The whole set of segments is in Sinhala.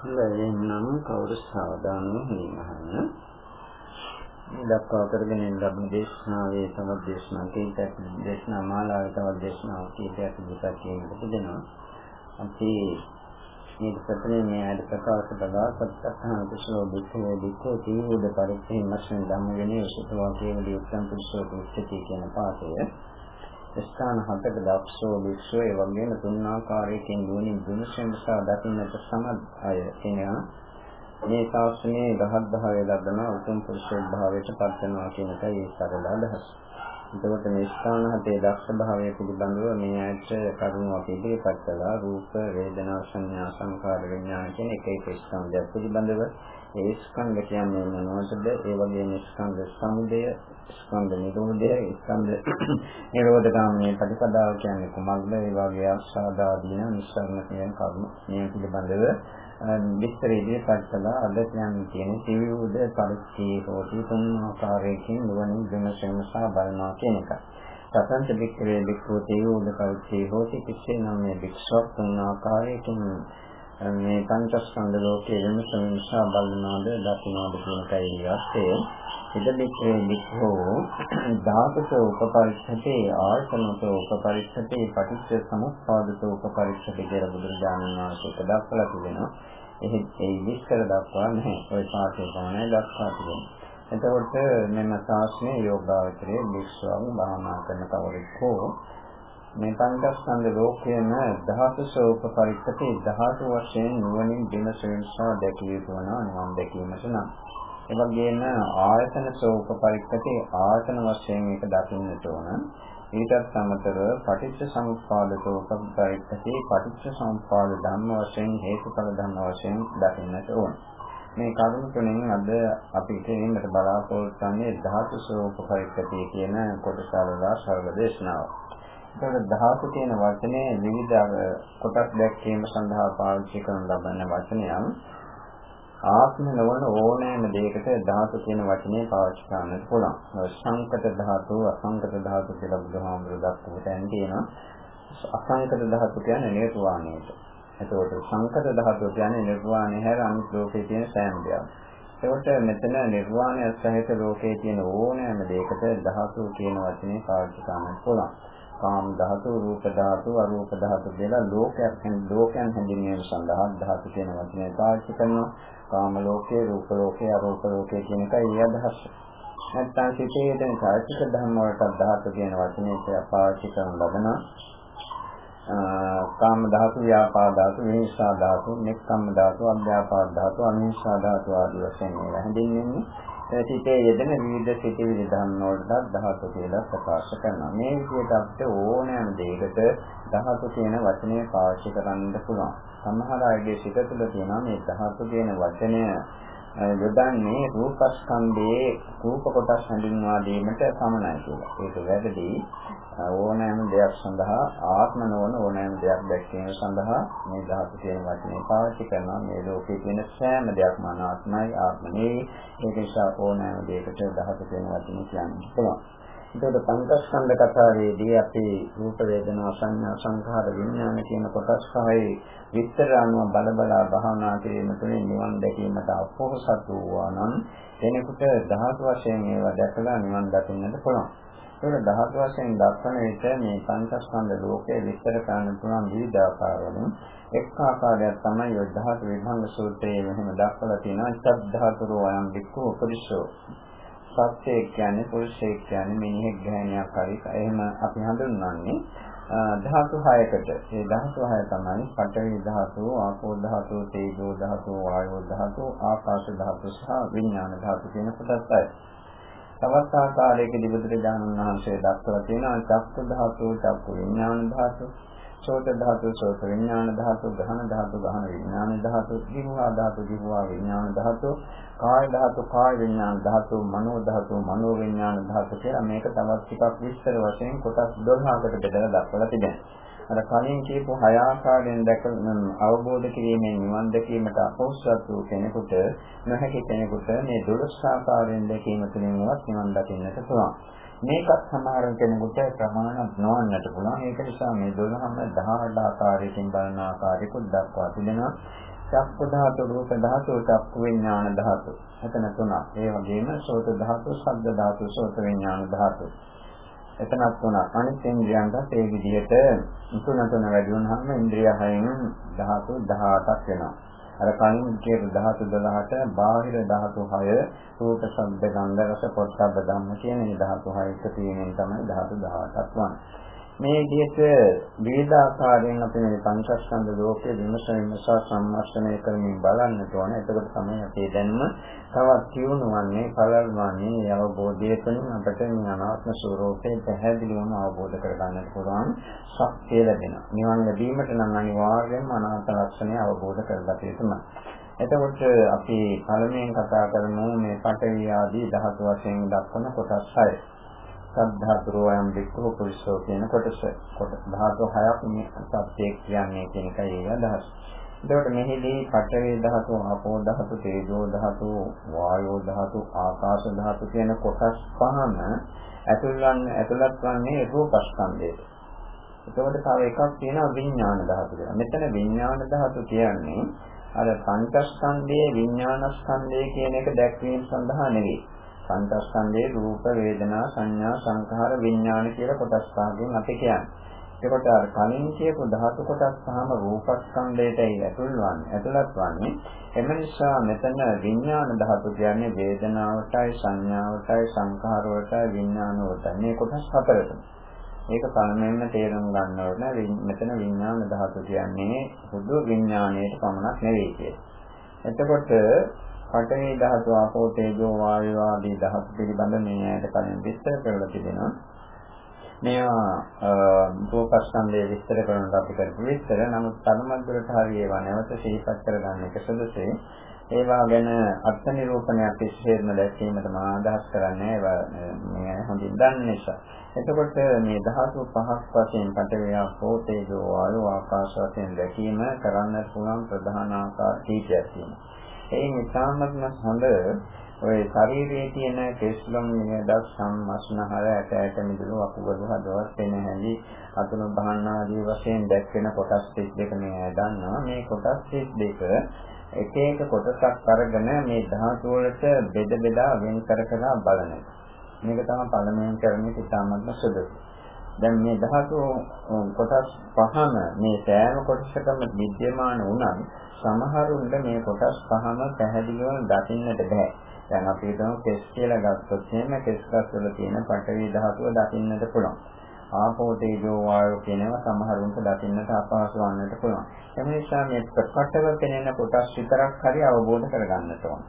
ලැබෙන්නම් කවුරු සාවධානව හිමහන්න මේ දක්වා කරගෙන යන ලබන දේශනාවේ තවත් දේශනා කීපයක් දේශනා මාලාවේ තවත් දේශනා කීපයක් ඉදිරිපත් කිරීමට දෙනවා අපි මේ ප්‍රශ්නේ මේ ආයත ප්‍රකාශ කළා සත්‍යහන කුසල දුක්ඛේ දුක්ඛෝ තීව්‍ර පරිච්ඡේද වශයෙන් ධම්ම වෙනේ සුතවා කියන දියුක්තම් පුරුෂෝ කුච්චති කියන පාඩය ස්ථාන හතක දක්ෂෝ විශ්වය වගේම තුන් ආකාරයකින් දුනින් දුනුසෙන්සා දකින්නට සමත් අය. කෙනා මේ ශාස්ත්‍රයේ රහත් භාවය ලබන උතුම් පුරුෂ භාවයට පත් වෙනවා කියන එකයි ඒ සරල අදහස. එතකොට මේ ස්ථාන හතේ දක්ෂ භාවය පිළිබඳව මේ ඇයට කරුණු අපි ඉදිරිපත් කළා. රූප වේදනා සංඥා සංකාර විඥාන කියන එක එක ස්කන්ධය පිළිබඳව. ඒ ස්කන්ධ කියන්නේ මොනවද? ඒ වගේම ස්කන්ධ සමුදය, ස්කන්ධ නිරෝධය, ස්කන්ධ නිරෝධගාමී ප්‍රතිපදාව කියන්නේ කුමක්ද? ඒ වගේ ආශාදාදීන නිස්සාරණ කියන කර්ම මේ පිළිබඳව විස්තර ඉදිරිපත් කළා. අද කියන්නේ තියෙන සිවිවුද පරිච්ඡේ හෝටි තුන් ආකාරයකින් නුවණින් විමසීම සහ බලනවා කියන එක. සතන්ත වික්‍රේ වික්‍රෝ තේයෝද පරිච්ඡේ හෝටි කිසේ නම් මේ වික්ෂෝප තුන් ආකාරයකින් මේ පංචස්කන්ධ ලෝකයේ වෙනස නිසා බලනවාද දකින්නවාද කියන කයි ඉවස්සේ ඉදලික්‍රේ වික්ඛෝ ධාතුක උපපරිච්ඡතේ ආයතනක උපපරිච්ඡතේ පටිච්ච සමුප්පාදක උපපරිච්ඡතේ කියලා බුදුරජාණන් වහන්සේ දක්වලා තිබෙනවා. එහි ඒ විස්තර දක්වා නැහැ. ওই පාඩේ පමණයි දක්වා තිබෙනවා. එතකොට මෙන්න ශාස්ත්‍රයේ යෝගාවචරයේ විශ්වාස භාවනා කරන කවරෙක් හෝ මේ පංචස්කන්ධ ලෝකයේම දහස ශෝක පරිච්ඡේ දහස වශයෙන් නුවණින් විමසීම සහ දැකිය යුතු වන නුවන් දැකීමට නම් එවැගේම ආයතන ශෝක පරිච්ඡේ ආයතන වශයෙන් ඒක දකින්නට ඕන. ඊටත් සමතරව පටිච්ච සමුප්පාද ශෝක පරිච්ඡේ පටිච්ච සමුප්පාද ධම්ම වශයෙන් හේතුඵල ධම්ම වශයෙන් දකින්නට ඕන. මේ කරුණු තුනෙන් අද අපි ඉගෙනීමට බලාපොරොත්තු වන්නේ ධාතු ස්වરૂප පරිච්ඡේදය කියන කොටස වල සර්ව දේශනාව. ඒකට ධාතු කියන වචනේ විවිධ කොටස් දැක්වීම සඳහා පාවිච්චි කරන ලබන වචනයක් ආත්ම නොවන ඕනෑම දෙයකට ධාතු කියන වචනේ පාවිච්චි කරන්න පුළුවන්. සංකත ධාතු, අසංකත ධාතු කියලා බුදුහාමුදුරුවෝ දක්වපු තැන තියෙනවා. අසංකත ධාතු කියන්නේ නිර්වාණයට. එතකොට සංකත ධාතු කියන්නේ නිර්වාණය හැර අනිත් ලෝකේ තියෙන සෑම දෙයක්. ඒකට මෙතන නිර්වාණය සහිත ලෝකයේ තියෙන ඕනෑම දෙයකට ධාතු කියන වචනේ පාවිච්චි කරන්න පුළුවන්. කාම ධාතු, රූප ධාතු, අරූප ධාතු කියලා ලෝකයක් ලෝකයන් හැඳින්වීම සඳහා ධාතු කියන වචනය පාවිච්චි කරනවා. කාම ලෝකේ, රූප ලෝකේ, අරූප ලෝකේ කියන එකයි ඒ අදහස. නැත්නම් සිතේ තියෙන චෛතසික ධර්ම වලට ධාතු කියන වචනේ පාවිච්චි කරන ලබනවා. කාම ධාතු, ව්‍යාපාද ධාතු, විහිංසා ධාතු, නෙක්ඛම්ම ධාතු, අභ්‍යාපාද ධාතු, අනිහිංසා ධාතු ආදී වශයෙන් ඒවා හැඳින්වෙන්නේ. සිතේ යෙදෙන විවිධ සිතිවිලි ධර්ම වලට ධාතු කියලා ප්‍රකාශ කරනවා. මේ විදිහට අපිට ඕනෑම දෙයකට ධාතු කියන වචනය පාවිච්චි කරන්න පුළුවන්. සමහර අයගේ සිත තුළ තියෙනවා මේ ධාතු කියන වචනය යොදන්නේ රූපස්කන්ධයේ රූප කොටස් හඳුන්වා දීමට සමනයි කියලා. ඒක වැරදි. ඕනෑම දෙයක් සඳහා ආත්ම නොවන ඕනෑම දෙයක් දැක්වීම සඳහා මේ ධාතු කියන වචනේ පාවිච්චි කරනවා. මේ ලෝකයේ තියෙන සෑම දෙයක්ම අනාත්මයි ආත්ම නෙවෙයි. ඒක නිසා ඕනෑම දෙයකට ධාතු කියන වචනේ කියන්න පුළුවන්. එතකොට පංචස්කන්ධ කතාවේදී අපි රූප වේදනා සංඥා සංඛාර විඥාන කියන කොටස් පහේ විස්තර අනුව බල බලා භාවනා කිරීම තුළින් නිවන් දැකීමට අපොහසත් වූවා නම් එනකොට ධාතු වශයෙන් ඒවා දැකලා නිවන් දකින්නට පුළුවන්. ඒක ධාතු වශයෙන් දක්වන විට මේ පංචස්කන්ධ ලෝකයේ විස්තර කරන්න පුළුවන් විවිධ ආකාරවලින් එක් ආකාරයක් තමයි ඔය ධාතු විභංග සූත්‍රයේ මෙහෙම දක්වලා තියෙනවා. සබ් ධාතුරෝ අයම් වික්ඛු උපරිශෝ සත්‍යය කියන්නේ පුරුෂයෙක් කියන්නේ මිනිහෙක් ගැහණියක් හරි එහෙම අපි හඳුන්වන්නේ ධාතු හයකට. ඒ ධාතු හය තමයි පඨවි ධාතු, ආපෝ ධාතු, තේජෝ ධාතු, වායෝ ධාතු, ආකාශ ධාතු සහ විඥාන ධාතු කියන කොටස් හය. තවත් ආකාරයකදී බුදුරජාණන් වහන්සේ දක්වලා තියෙනවා චක්ක ධාතු, චක්ක විඥාන ධාතු, සෝත ධාතු සෝත විඥාන ධාතු ගහන ධාතු ගහන විඥාන ධාතු ජීවා ධාතු ජීවා විඥාන ධාතු කාය ධාතු කාය විඥාන ධාතු මනෝ ධාතු මනෝ විඥාන ධාතු කියලා මේක තවත් ටිකක් විස්තර වශයෙන් කොටස් 12කට බෙදලා දක්වලා තිබෙනවා අර කලින් කියපු හය ආකාරයෙන් දැක අවබෝධ කිරීමෙන් නිවන් දැකීමට අපොස්සත් වූ කෙනෙකුට නොහැකි කෙනෙකුට මේ 12 ආකාරයෙන් දැකීම තුළින්වත් නිවන් දකින්නට පුළුවන් මේකත් සමහර කෙනෙකුට ප්‍රමාණවත් නොවන්නට පුළුවන්. ඒක නිසා මේ 12ම 18 ආකාරයකින් බලන ආකාරයකුත් දක්වා තිබෙනවා. චක්ක ධාතු, රූප ධාතු, චක්ක විඥාන ධාතු. එතන තුනක්. ඒ වගේම සෝත ධාතු, ශබ්ද ධාතු, සෝත විඥාන ධාතු. එතනත් තුනක්. අනිත් ඉන්ද්‍රියන්ට ඒ විදිහට තුන තුන වැඩි වුණාම ඉන්ද්‍රිය හයෙන් ධාතු 18ක් වෙනවා. අර කලින් කියපු ධාතු 12ට බාහිර ධාතු 6 රූප ශබ්ද ගන්ධ රස පොට්ටබ්බ ධම්ම කියන මේ ධාතු 6 එකතු වීමෙන් තමයි ධාතු 18ක් වන්නේ. මේ විදිහට විවිධ ආකාරයෙන් අපි මේ පංචස්කන්ධ ලෝකයේ විමස විමසා සම්මස්තනය කරමින් බලන්නට ඕන. එතකොට තමයි අපේ දැනුම තවත් කියුණුවන්නේ පළල්වන්නේ අවබෝධය තුළින් අපට මේ අනාත්ම ස්වરૂපේ පැහැදිලිවම අවබෝධ කරගන්නට පුළුවන් ශක්තිය ලැබෙනවා. නිවන් ලැබීමට නම් අනිවාර්යයෙන්ම අනාත්ම ලක්ෂණය අවබෝධ කරගත යුතුමයි. එතකොට අපි පළමුවෙන් කතා කරමු මේ පඨවි ආදී ධාතු වශයෙන් දක්වන කොටස් 6. සද්ධාතුරෝයම් වික්කෝ පුරිසෝ කියන කොටස. කොට ධාතු හයක් මේ සත්‍යයක් කියන්නේ කියන එකයි ඒ අදහස. එතකොට මෙහිදී පඨවි ධාතු, ආපෝ ධාතු, තේජෝ ධාතු, වායෝ ධාතු, ආකාශ ධාතු කියන කොටස් පහම ඇතුළත් ඇතුළත් වන්නේ රූපස්කන්ධයට. එතකොට තව එකක් තියෙනවා විඥාන ධාතු කියලා. මෙතන විඥාන ධාතු කියන්නේ අර පංචස්කන්ධයේ විඥානස්කන්ධය කියන එක දැක්වීම සඳහා නෙවෙයි. පංචස්කන්ධයේ රූප වේදනා සංඥා සංඛාර විඥාන කියලා කොටස් පහකින් අපි කියන්නේ. ඒකට අර කලින් කියපු ධාතු කොටස් පහම රූපස්කන්ධයටයි ඇතුල් වන්නේ ඇතුළත් වන්නේ. එම නිසා මෙතන විඥාන ධාතු කියන්නේ වේදනාවටයි සංඥාවටයි සංඛාරවටයි විඥානවටයි මේ කොටස් හතරට. ඒක පළමුවෙන්ම තේරුම් ගන්න ඕනේ මෙතන විඥාන ධාතු කියන්නේ සුදු විඥාණයට පමණක් නෙවෙයි කියන්නේ. එතකොට පඨවි ධාතු ආපෝ තේජෝ වායෝ ආදී ධාතු පිළිබඳ මේ ඇයට කලින් විස්තර කරලා තිබෙනවා. මේවා රූපස්කන්ධයේ විස්තර කරනකොට අපි කරපු විස්තර නමුත් ධර්මද්දරට හරි ඒවා නැවත සිහිපත් කරගන්න එක සුදුසුයි. ඒවා ගැන අර්ථ නිරූපණයක් විශේෂයෙන්ම දැක්වීමට මම අදහස් කරන්නේ ඒවා මේ හොඳින් දන්න නිසා. එතකොට මේ ධාතු පහක් වශයෙන් පඨවි ආපෝ තේජෝ වායෝ ආකාශ වශයෙන් දැකීම කරන්න පුළුවන් ප්‍රධාන ආකාර කීපයක් තියෙනවා. ඒ නිසාමත්ම හොඳ ඔය ශරීරයේ තියෙන කෙස්ලොම් නියදස් සම්මස්නහර ඇට ඇට මිදුළු අකුබඩු හදවත් වෙන හැලි අතුරු බහන්න ආදී වශයෙන් දැක්වෙන කොටස් 32 මේ දන්නවා මේ කොටස් 32 එක එක කොටසක් අරගෙන මේ ධාතු වලට බෙද බෙදා වෙන් කර කර බලන එක. මේක තමයි පළමුවෙන් කරන්නේ ඉතාමත්ම සුදුසු. දැන් මේ ධාතු කොටස් පහම මේ සෑම කොටසකම විද්‍යමාන වුණත් සමහරුන්ට මේ කොටස් පහම පැහැදිලිව දකින්නට බෑ. දැන් අපි හිතමු කෙස් කියලා ගත්තොත් එහෙම කෙස් වල තියෙන පඨවි ධාතුව දකින්නට පුළුවන්. ආපෝ තේජෝ වායෝ කියනවා සමහරුන්ට දකින්නට අපහසු වන්නට පුළුවන්. ඒ නිසා මේ ප්‍රකටව පෙනෙන කොටස් විතරක් හරි අවබෝධ කරගන්නට ඕන.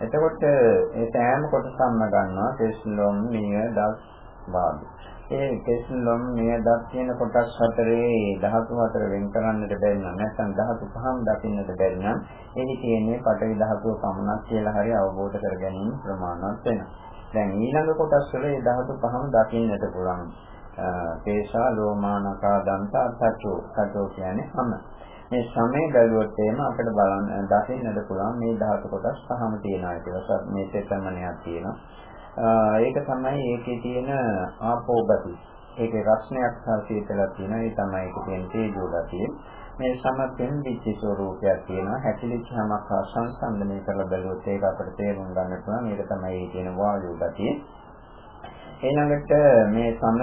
එතකොට ඒ සෑම කොටසක්ම ගන්නවා කෙස් ලොම් නිය දස් වාගේ. ඒ කෙස්ලොම් නියදත් කියන කොටස් හතරේ ධාතු හතර වෙන් කරන්නට බැරි නම් නැත්නම් ධාතු පහම දකින්නට බැරි නම් එහි තියෙන්නේ පඨවි ධාතුව පමණක් කියලා හරි අවබෝධ කර ගැනීම ප්‍රමාණවත් වෙනවා. දැන් ඊළඟ කොටස් වල ඒ ධාතු පහම දකින්නට පුළුවන්. තේසා ලෝමානකා දන්තා සචෝ සචෝ කියන්නේ හැම මේ සමය බැලුවොත් එහෙම අපිට බලන්න දකින්නට පුළුවන් මේ ධාතු කොටස් පහම තියෙනවා කියලා. මේ තෙතමනයක් තියෙනවා. ඒක තමයි ඒකේ තියෙන ආපෝ ගති. ඒකේ රස්නයක් සහ සීතලක් තියෙනවා. ඒ තමයි ඒකේ තියෙන තේජෝ ගතිය. මේ සමතෙන් විචි ස්වરૂපයක් තියෙනවා. හැකිලිච්ච හැමක් සංසන්දනය කරලා බැලුවොත් ඒක අපිට තේරුම් ගන්න පුළුවන්. මේක තමයි ඒ තියෙන වායු ගතිය. ඊළඟට මේ සම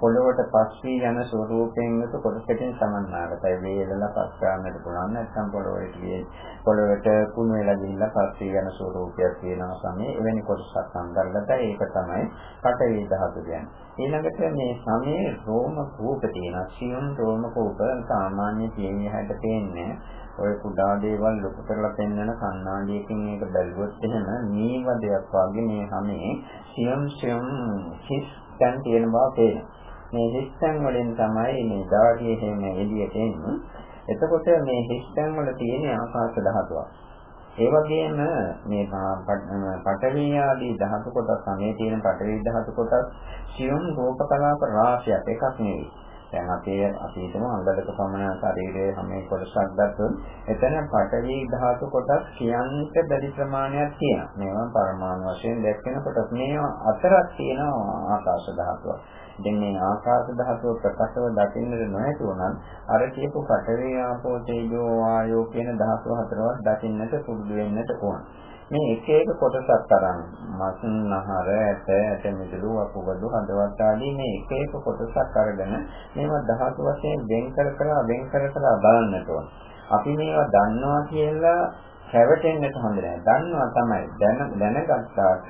පොළොවට පස් වී යන ස්වરૂපයෙන් යුතු කොටසකින් සමන්නාගතයි වේලලා පස් ගන්නට පුළුවන් නැත්නම් පොළොවට ගියේ පොළොවට කුණු වෙලා ගිහිල්ලා පස් වී යන ස්වરૂපයක් තියෙනවා සමේ. එවැනි කොටසක් අන්තර්ගතයි ඒක තමයි පඨවි ධාතු කියන්නේ ඊළඟට මේ සමේ රෝම කූප තියෙනවා. සියුම් රෝම කූප සාමාන්‍ය තියෙන හැට තේන්නේ ඔය කුඩා දේවල් ලොකු කරලා පෙන්වන කණ්ණාඩියකින් මේක බැලුවොත් එහෙම නීවදයක් වගේ මේ හැමේ සියම් සියම් හිස් තැන් තියෙන බව පේනවා. මේ හිස් තැන් වලින් තමයි මේ ධාරියේ හැම එළියට එන්නේ. එතකොට මේ හිස් තැන් වල තියෙන ආකාශ ධාතුවක්. ඒ වගේම මේ පඨවි ආදී ධාතු කොටස් අනේ තියෙන පඨවි ධාතු කොටස් සියුම් රූප කලාප රාශියක් එකක් නෙවෙයි. දැන් අපේ අපි හිතමු අංගලක පමණ ශරීරයේ හැම කොටසක් ගත්තොත් එතන පඨවි ධාතු කොටස් කියන්ට බැරි ප්‍රමාණයක් තියෙනවා. මේවා පරමාණු වශයෙන් දැක්වෙන කොටස්. මේවා අතරක් තියෙන ආකාශ ධාතුව. දැන් මේ ආකාශ ධාතුව ප්‍රකටව දකින්නට නොහැකි වුණත් අර කියපු පඨවි ආපෝ තේජෝ වායෝ කියන ධාතු හතරවත් දකින්නට පුරුදු වෙන්නට ඕන. මේ එක එක කොටසක් තරම් මසුන් නහර ඇට ඇට මිදුළු වකුගඩු හදවත් ආදී මේ එක එක කොටසක් අරගෙන මේවා ධාතු වශයෙන් වෙන් කර කර වෙන් කර කර බලන්නට ඕන. අපි මේවා දන්නවා කියලා හැවටෙන්නට හොඳ නෑ. දන්නවා තමයි. දැන දැනගත්තාට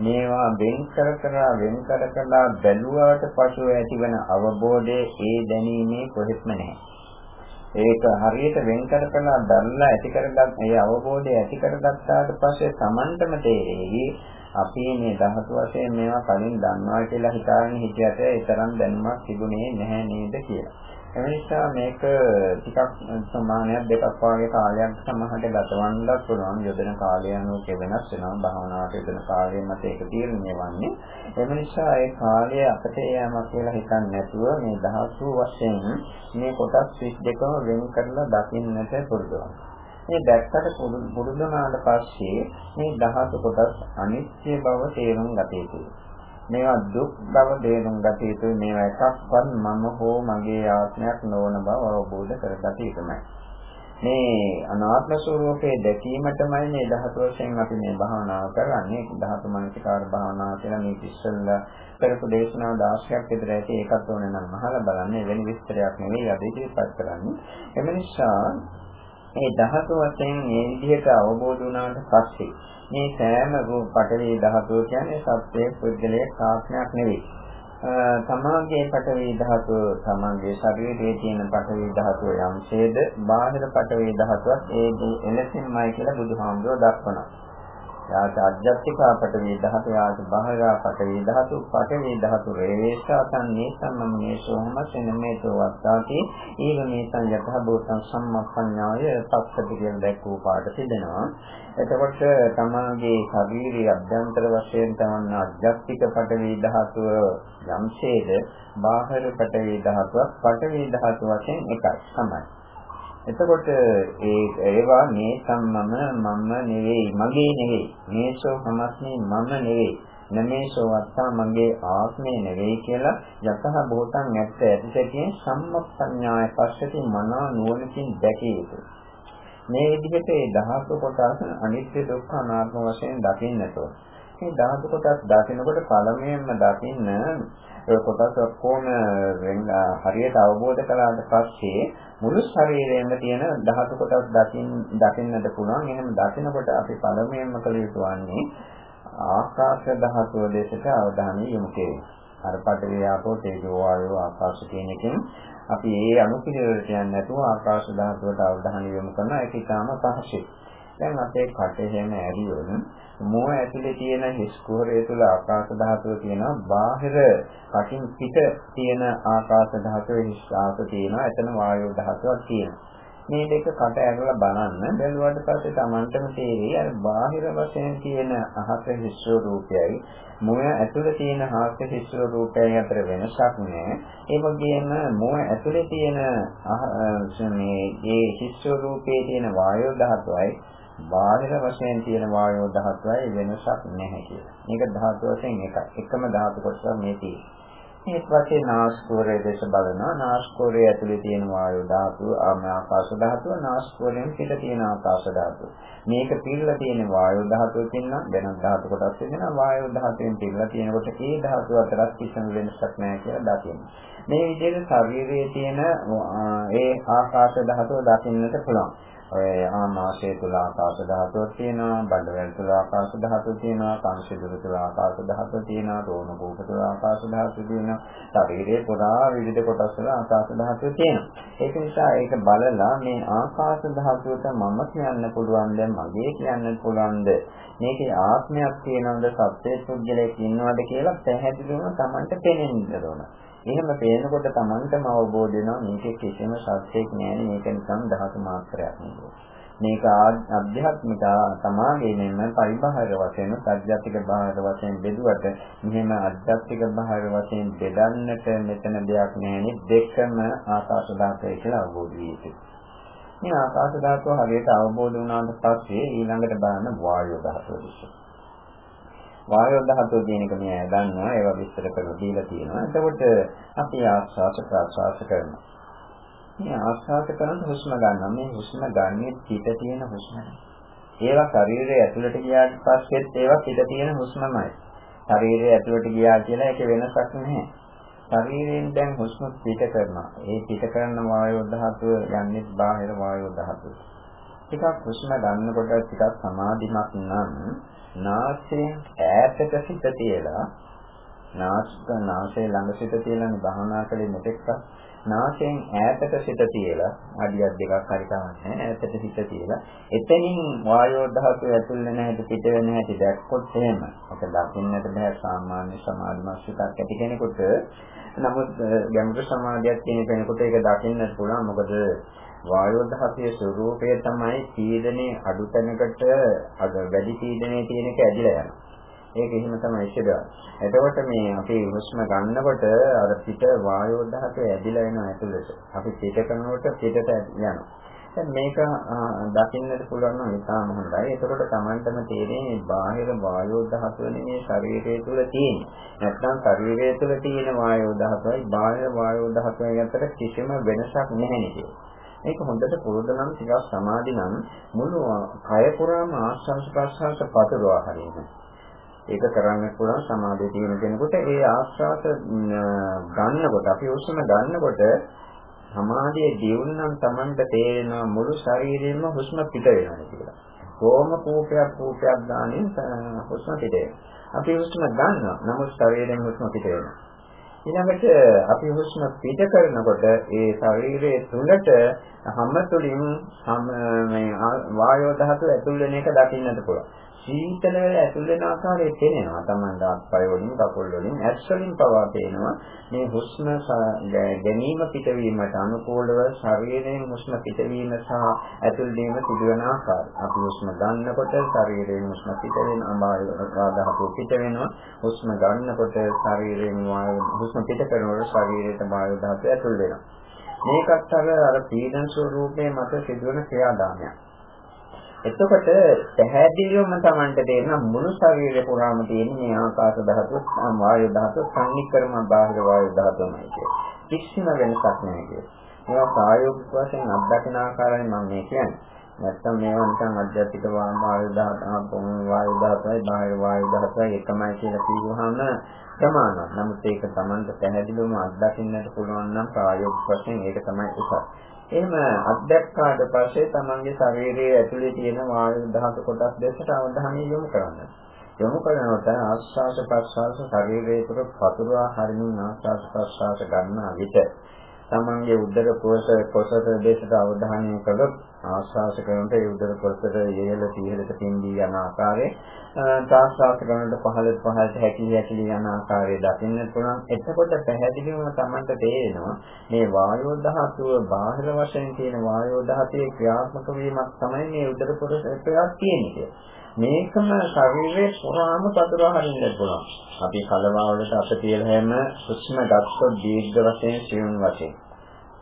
මේවා වෙන් කර කර වෙන් කර කර බැලුවාට පසු ඇතිවන අවබෝධයේ ඒ දැනීමේ කොහෙත්ම නැහැ. ඒක හරියට වෙන් කර කර දල්ලා ඇති කරගත් ඒ අවබෝධය ඇති කරගත්තාට පස්සේ Tamanටම තේරෙයි අපි මේ ධාතු වශයෙන් මේවා කලින් දන්නවා කියලා හිතාගෙන හිටියට ඒ තරම් දැනුමක් තිබුණේ නැහැ නේද කියලා. එනිසා මේක ටිකක් සමානයක් දෙකක් වගේ කාලයක් සමහරට ගතවන්නත් පුළුවන්. යොදන කාලය අනුව වෙනස් වෙනවා. භාවනාවට යොදන කාලය මත ඒක තීරණය වන්නේ. එම නිසා ඒ කාලය අපට යෑමක් කියලා හිතන්නේ නැතුව මේ දහසු වශයෙන් මේ කොටස් 32ම වෙන් කරලා දකින්නට පුරුදු මේ දැක්කට පුරුදු වුණාට පස්සේ මේ දහස කොටස් අනිත්‍ය බව තේරුම් ගත යුතුයි. මේවා දුක් බව තේරුම් ගත යුතුයි මේවා එකක්වත් මම හෝ මගේ ආත්මයක් නොවන බව අවබෝධ කරගත යුතුමයි. මේ අනාත්ම ස්වરૂපයේ දැකීමටමයි මේ ධාතු වශයෙන් අපි මේ භාවනාව කරන්නේ. ධාතු මනසිකාර භාවනාව කියලා මේ ඉස්සෙල්ල කරපු දේශනා 16ක් විතර ඇති ඒකත් ඕනේ නම් අහලා බලන්න. එවැනි විස්තරයක් නෙවෙයි අද ඉදිරිපත් කරන්නේ. එම නිසා මේ ධාතු වශයෙන් මේ විදිහට අවබෝධ වුණාට පස්සේ මේ සෑම රූප පටවි ධාතුව කියන්නේ සත්‍යයේ පුද්ගලයේ සාක්ෂණයක් නෙවෙයි. තමාගේ පටවි ධාතුව තමාගේ ශරීරයේ තියෙන පටවි ධාතුව යම්සේද බාහිර පටවි ධාතුවත් ඒ එලෙසින්මයි කියලා බුදුහාමුදුරුවෝ දක්වනවා. යාත අධ්‍යාත්මිකා පටවි ධාතු යාත බාහිරා පටවි ධාතු පටවි ධාතු රේවේශාතන් නේසම්මේසෝ හමසෙනමේතෝ වත්තාති. ඊව මේසං යතහ භූතං සම්මප්පඤ්ඤාය පස්සති කියන දැක්වූ පාඩ තිබෙනවා. එතකොට තමාගේ ශරීරයේ අභ්‍යන්තර වශයෙන් තමන් අධ්‍යාත්මික පටවි ධාතුව යම්සේද? බාහිර පටවි ධාතුවක් පටවි ධාතුව වශයෙන් එකයි තමයි එතකොට ඒ ඒවා මේ සම්මම මම නෙවෙයි මගේ නෙවෙයි. මේසෝ සමස්නේ මම නෙවෙයි. නමේසෝ වත්තා මගේ ආත්මය නෙවෙයි කියලා යතහ බෝතන් ඇත්ත ඇතිසැටියෙන් සම්මප්පඤ්ඤාය පස්සති මනා නුවණකින් දැකිය යුතුයි. මේ විදිහට ඒ දහස් කොටස අනිත්‍ය දුක්ඛ අනාත්ම වශයෙන් දකින්නට ඕන මේ ධාතු කොටස් දකිනකොට පළමුවෙන්ම දකින්න ඒ කොටස් ඔක්කොම හරියට අවබෝධ කළාට පස්සේ මුළු ශරීරයෙම තියෙන ධාතු කොටස් දකින් දකින්නට පුළුවන්. එහෙනම් දකිනකොට අපි පළමුවෙන්ම කළ යුතු වන්නේ ආකාශ ධාතුව දෙසට අවධානය යොමු කිරීම. අර පඩේ ආපෝ තේජෝ වායෝ ආකාශ කියන එකෙන් අපි ඒ අනුපිළිවෙලට යන්නේ නැතුව ආකාශ ධාතුවට අවධානය යොමු කරනවා. ඒක ඊටාම පහසුයි. දැන් අපේ කටේ හැම ඇරියොත් මොහ ඇතුලේ තියෙන හිස් කුහරය තුල ආකාශ ධාතුව තියෙනවා. බාහිර කටින් පිට තියෙන ආකාශ ධාතුවේ හිස් ආස තියෙනවා. එතන වායෝ ධාතුවක් තියෙනවා. මේ දෙක කට ඇරලා බලන්න බැලුවාට පස්සේ Tamanටම තේරෙයි අර බාහිර වශයෙන් තියෙන අහස හිස් රූපයයි මොහ ඇතුලේ තියෙන හාස්‍ය හිස් රූපයයි අතර වෙනසක් නෑ. ඒ වගේම මොහ ඇතුලේ තියෙන මේ ඒ හිස් රූපයේ තියෙන වායෝ ධාතුවයි බාහිර වශයෙන් තියෙන වායෝ ධාතුවයි වෙනසක් නැහැ කියලා. මේක ධාතු වශයෙන් එකයි. එකම ධාතු කොටස මේ තියෙන්නේ. ඊට පස්සේ නාස්කෝරයේ දේශ බලනවා. නාස්කෝරයේ ඇතුලේ තියෙන වායෝ ධාතුව, ආකාශ ධාතුව, නාස්කෝරයෙන් පිට තියෙන ආකාශ ධාතුව. මේක පිළිලා තියෙන වායෝ ධාතුව කියනවා. වෙනත් ධාතු කොටස් වෙනවා. වායෝ ධාතුවෙන් පිළිලා තියෙනකොට ඒ ධාතුව අතරත් කිසිම වෙනසක් නැහැ කියලා දකින්න. මේ විදිහට ශරීරයේ තියෙන ඒ ආකාශ ධාතුව දකින්නට පුළුවන්. ඔය ආමාශය තුල ආකාශ ධාතුවක් තියෙනවා, බඩවැල් තුල ආකාශ ධාතුවක් තියෙනවා, කංශදුර තුල ආකාශ ධාතුවක් තියෙනවා, රෝණ භූත තුල ආකාශ ධාතුවක් තියෙනවා. ශරීරයේ පුරා විවිධ කොටස් වල ආකාශ ධාතුවක් තියෙනවා. ඒක නිසා ඒක බලලා මේ ආකාශ ධාතුවට මම කියන්න පුළුවන්ද, මගේ කියන්න පුළුවන්ද, මේකේ ආත්මයක් තියෙනවද, සත්‍යයේ පුද්ගලයෙක් ඉන්නවද කියලා පැහැදිලිවම Tamanට පේනෙන්න ඕන. එහෙම පේනකොට Tamanටම අවබෝධ වෙනවා මේකේ කිසිම සත්‍යයක් නැහැ මේක නිකන් ධාතු මාත්‍රයක් නෙවෙයි. මේක අධ්‍යාත්මික සමාගයේ මෙන්න පරිබාහිර වශයෙන් අධ්‍යාත්මික බාහිර වශයෙන් බෙදුවට මෙහෙම අධ්‍යාත්මික බාහිර වශයෙන් බෙදන්නට මෙතන දෙයක් නැහැ දෙකම ආකාශ ධාතය කියලා අවබෝධ විය යුතුයි. මේ ආකාශ ධාතුව හරියට අවබෝධ වුණාට පස්සේ ඊළඟට බලන්න වායු ධාතුව විශ්ව. වායෝ ධාතුව කියන එක මේ දන්නවා ඒවා විස්තර කරලා දීලා තියෙනවා. එතකොට අපි ආස්වාස ප්‍රාස්වාස කරනවා. මේ ආස්වාස කරන හුස්ම ගන්නවා. මේ හුස්ම ගන්නේ පිට තියෙන හුස්ම. ඒවා ශරීරයේ ඇතුළට ගියාට පස්සෙත් ඒවා පිට තියෙන හුස්මමයි. ශරීරයේ ඇතුළට ගියා කියලා ඒක වෙනසක් නැහැ. ශරීරයෙන් දැන් හුස්ම පිට කරනවා. ඒ පිට කරන වායෝ ධාතුව යන්නේ බාහිර වායෝ ධාතුව. ටිකක් හුස්ම ගන්නකොට ටිකක් සමාධිමත් නම් නාසයෙන් ඈතට සිත තියලා නාස්ක නාසයේ ළඟ සිත තියලානේ භාවනා කළේ මෙතෙක්ක නාසයෙන් ඈතට සිත තියලා අඩියක් දෙකක් හරි කවන්නේ ඈතට සිත තියලා. එතනින් වායෝ ධාතුව ඇතුල් වෙන හැටි පිට වෙන හැටි දැක්කොත් එහෙම. ඔක දකින්නට බෑ සාමාන්‍ය සමාධිමත් සිතක් ඇති කෙනෙකුට. නමුත් ගැඹුරු සමාධියක් තියෙන කෙනෙකුට ඒක දකින්නට පුළුවන්. මොකද වායෝ දහසේ ස්වરૂපය තමයි පීඩනේ අඩු තැනකට අද වැඩි පීඩනේ තියෙන එක ඇදිලා යනවා. ඒක එහෙම තමයි ඉස්සෙල්ලා. එතකොට මේ අපි හුස්ම ගන්නකොට අර පිට වායෝ දහසේ ඇදිලා එන ඇතුළට. අපි පිට කරනකොට පිටට යනවා. දැන් මේක දකින්නට පුළුවන් නම් ඉතාම හොඳයි. එතකොට Tamanටම තේරෙන්නේ බාහිර වායෝ දහතුනේ මේ ශරීරය තුල තියෙන. නැත්නම් ශරීරය තුල තියෙන වායෝ දහතුයි බාහිර වායෝ දහතුයි අතර කිසිම වෙනසක් නැහැ නේද? මේක හොඳට පුරුදු නම් ටිකක් සමාධි නම් මුළු කය පුරාම ආශ්වාස ප්‍රශ්වාස පතුරවා හරින්න. ඒක කරන්න පුළුවන් සමාධිය තියෙන කෙනෙකුට ඒ ආශ්වාස ගන්නකොට අපි උස්ම ගන්නකොට සමාධිය දියුණුනම් Tamanට තේරෙනවා මුළු ශරීරෙම හුස්ම පිට වෙනවා කියලා. කොහොම කූපයක් කූපයක් ගානේ හුස්ම පිට වෙනවා. අපි හුස්ම ගන්නවා. නමුත් ශරීරයෙන් හුස්ම පිට වෙනවා. ඊළඟට අපි හුස්ම පිට කරනකොට ඒ ශරීරයේ තුලට හැම තුලින් මේ වායෝ ධාතුව ඇතුල් වෙන එක දකින්නට පුළුවන්. සීතල වෙලා ඇතුල් වෙන ආකාරය පේනවා. Tamanda අත්පය වලින් කකුල් වලින් ඇස් වලින් පවා පේනවා. මේ හුස්ම ගැනීම පිටවීමට අනුකූලව ශරීරයෙන් හුස්ම පිටවීම සහ ඇතුල් වීම සිදුවන ආකාරය. අපි හුස්ම ගන්නකොට ශරීරයෙන් හුස්ම පිට වෙන ආදාහතු පිට වෙනවා. හුස්ම ගන්නකොට ශරීරයෙන් වායු හුස්ම පිට කරනකොට ශරීරයට වායු ධාතුව ඇතුල් වෙනවා. මේකත් අර අර පීඩන ස්වરૂපයේ මත සිදුවන ක්‍රියාදාමයක්. එතකොට පැහැදිලිවම Tamanට තේරෙන මුළු ශරීරය පුරාම තියෙන මේ ආකාශ ධාතුව, වායු ධාතුව, සංනික්‍රම බාහිර වායු ධාතුවමයි කියන්නේ. කිසිම වෙනසක් නැහැ කියන්නේ. මේවා ප්‍රායෝගික වශයෙන් අත්දකින ආකාරයෙන් මම මේ කියන්නේ. නැත්තම් මේවා නිකන් අධ්‍යාත්මික වායු ධාතුව, වායු ධාතුවයි බාහිර වායු ධාතුවයි එකමයි කියලා කිව්වහම ප්‍රමාණවත්. නමුත් ඒක Tamanට පැහැදිලිවම අත්දකින්නට පුළුවන් නම් ප්‍රායෝගික වශයෙන් ඒක තමයි උසස්. එහෙම අත්දැක්කාට පස්සේ තමන්ගේ ශරීරයේ ඇතුලේ තියෙන වායු දහස කොටස් දෙකට අවධානය යොමු කරන්න. යොමු කරනකොට ආස්වාස ප්‍රස්වාස ශරීරයේ තුර පතුරවා හරිනින් ආස්වාස ප්‍රස්වාස ගන්නා විට තමන්ගේ උදර කොටස කොටස දෙකට අවධානය කළොත් ආශ්වාස කරනකොට ඒ උදර කොටසට ඉහළ ඉහළට පිම්බී යන ආකාරයේ ආශ්වාස කරනකොට පහළට පහළට හැකිලි හැකිලි යන ආකාරය දකින්න පුළුවන් එතකොට පැහැදිලිවම තමන්ට තේරෙනවා මේ වායෝ ධාතුව බාහිර වශයෙන් තියෙන වායෝ ධාතුවේ ක්‍රියාත්මක වීමක් තමයි මේ උදර කොටසට තියෙන්නේ මේකම ශරීරයේ පුරාම පතුරවා හරින්න පුළුවන්. අපි කලවා වලට අප තියලා හැම සුක්ෂම ගත්තොත් දීර්ඝ වශයෙන් සියුම් වශයෙන්.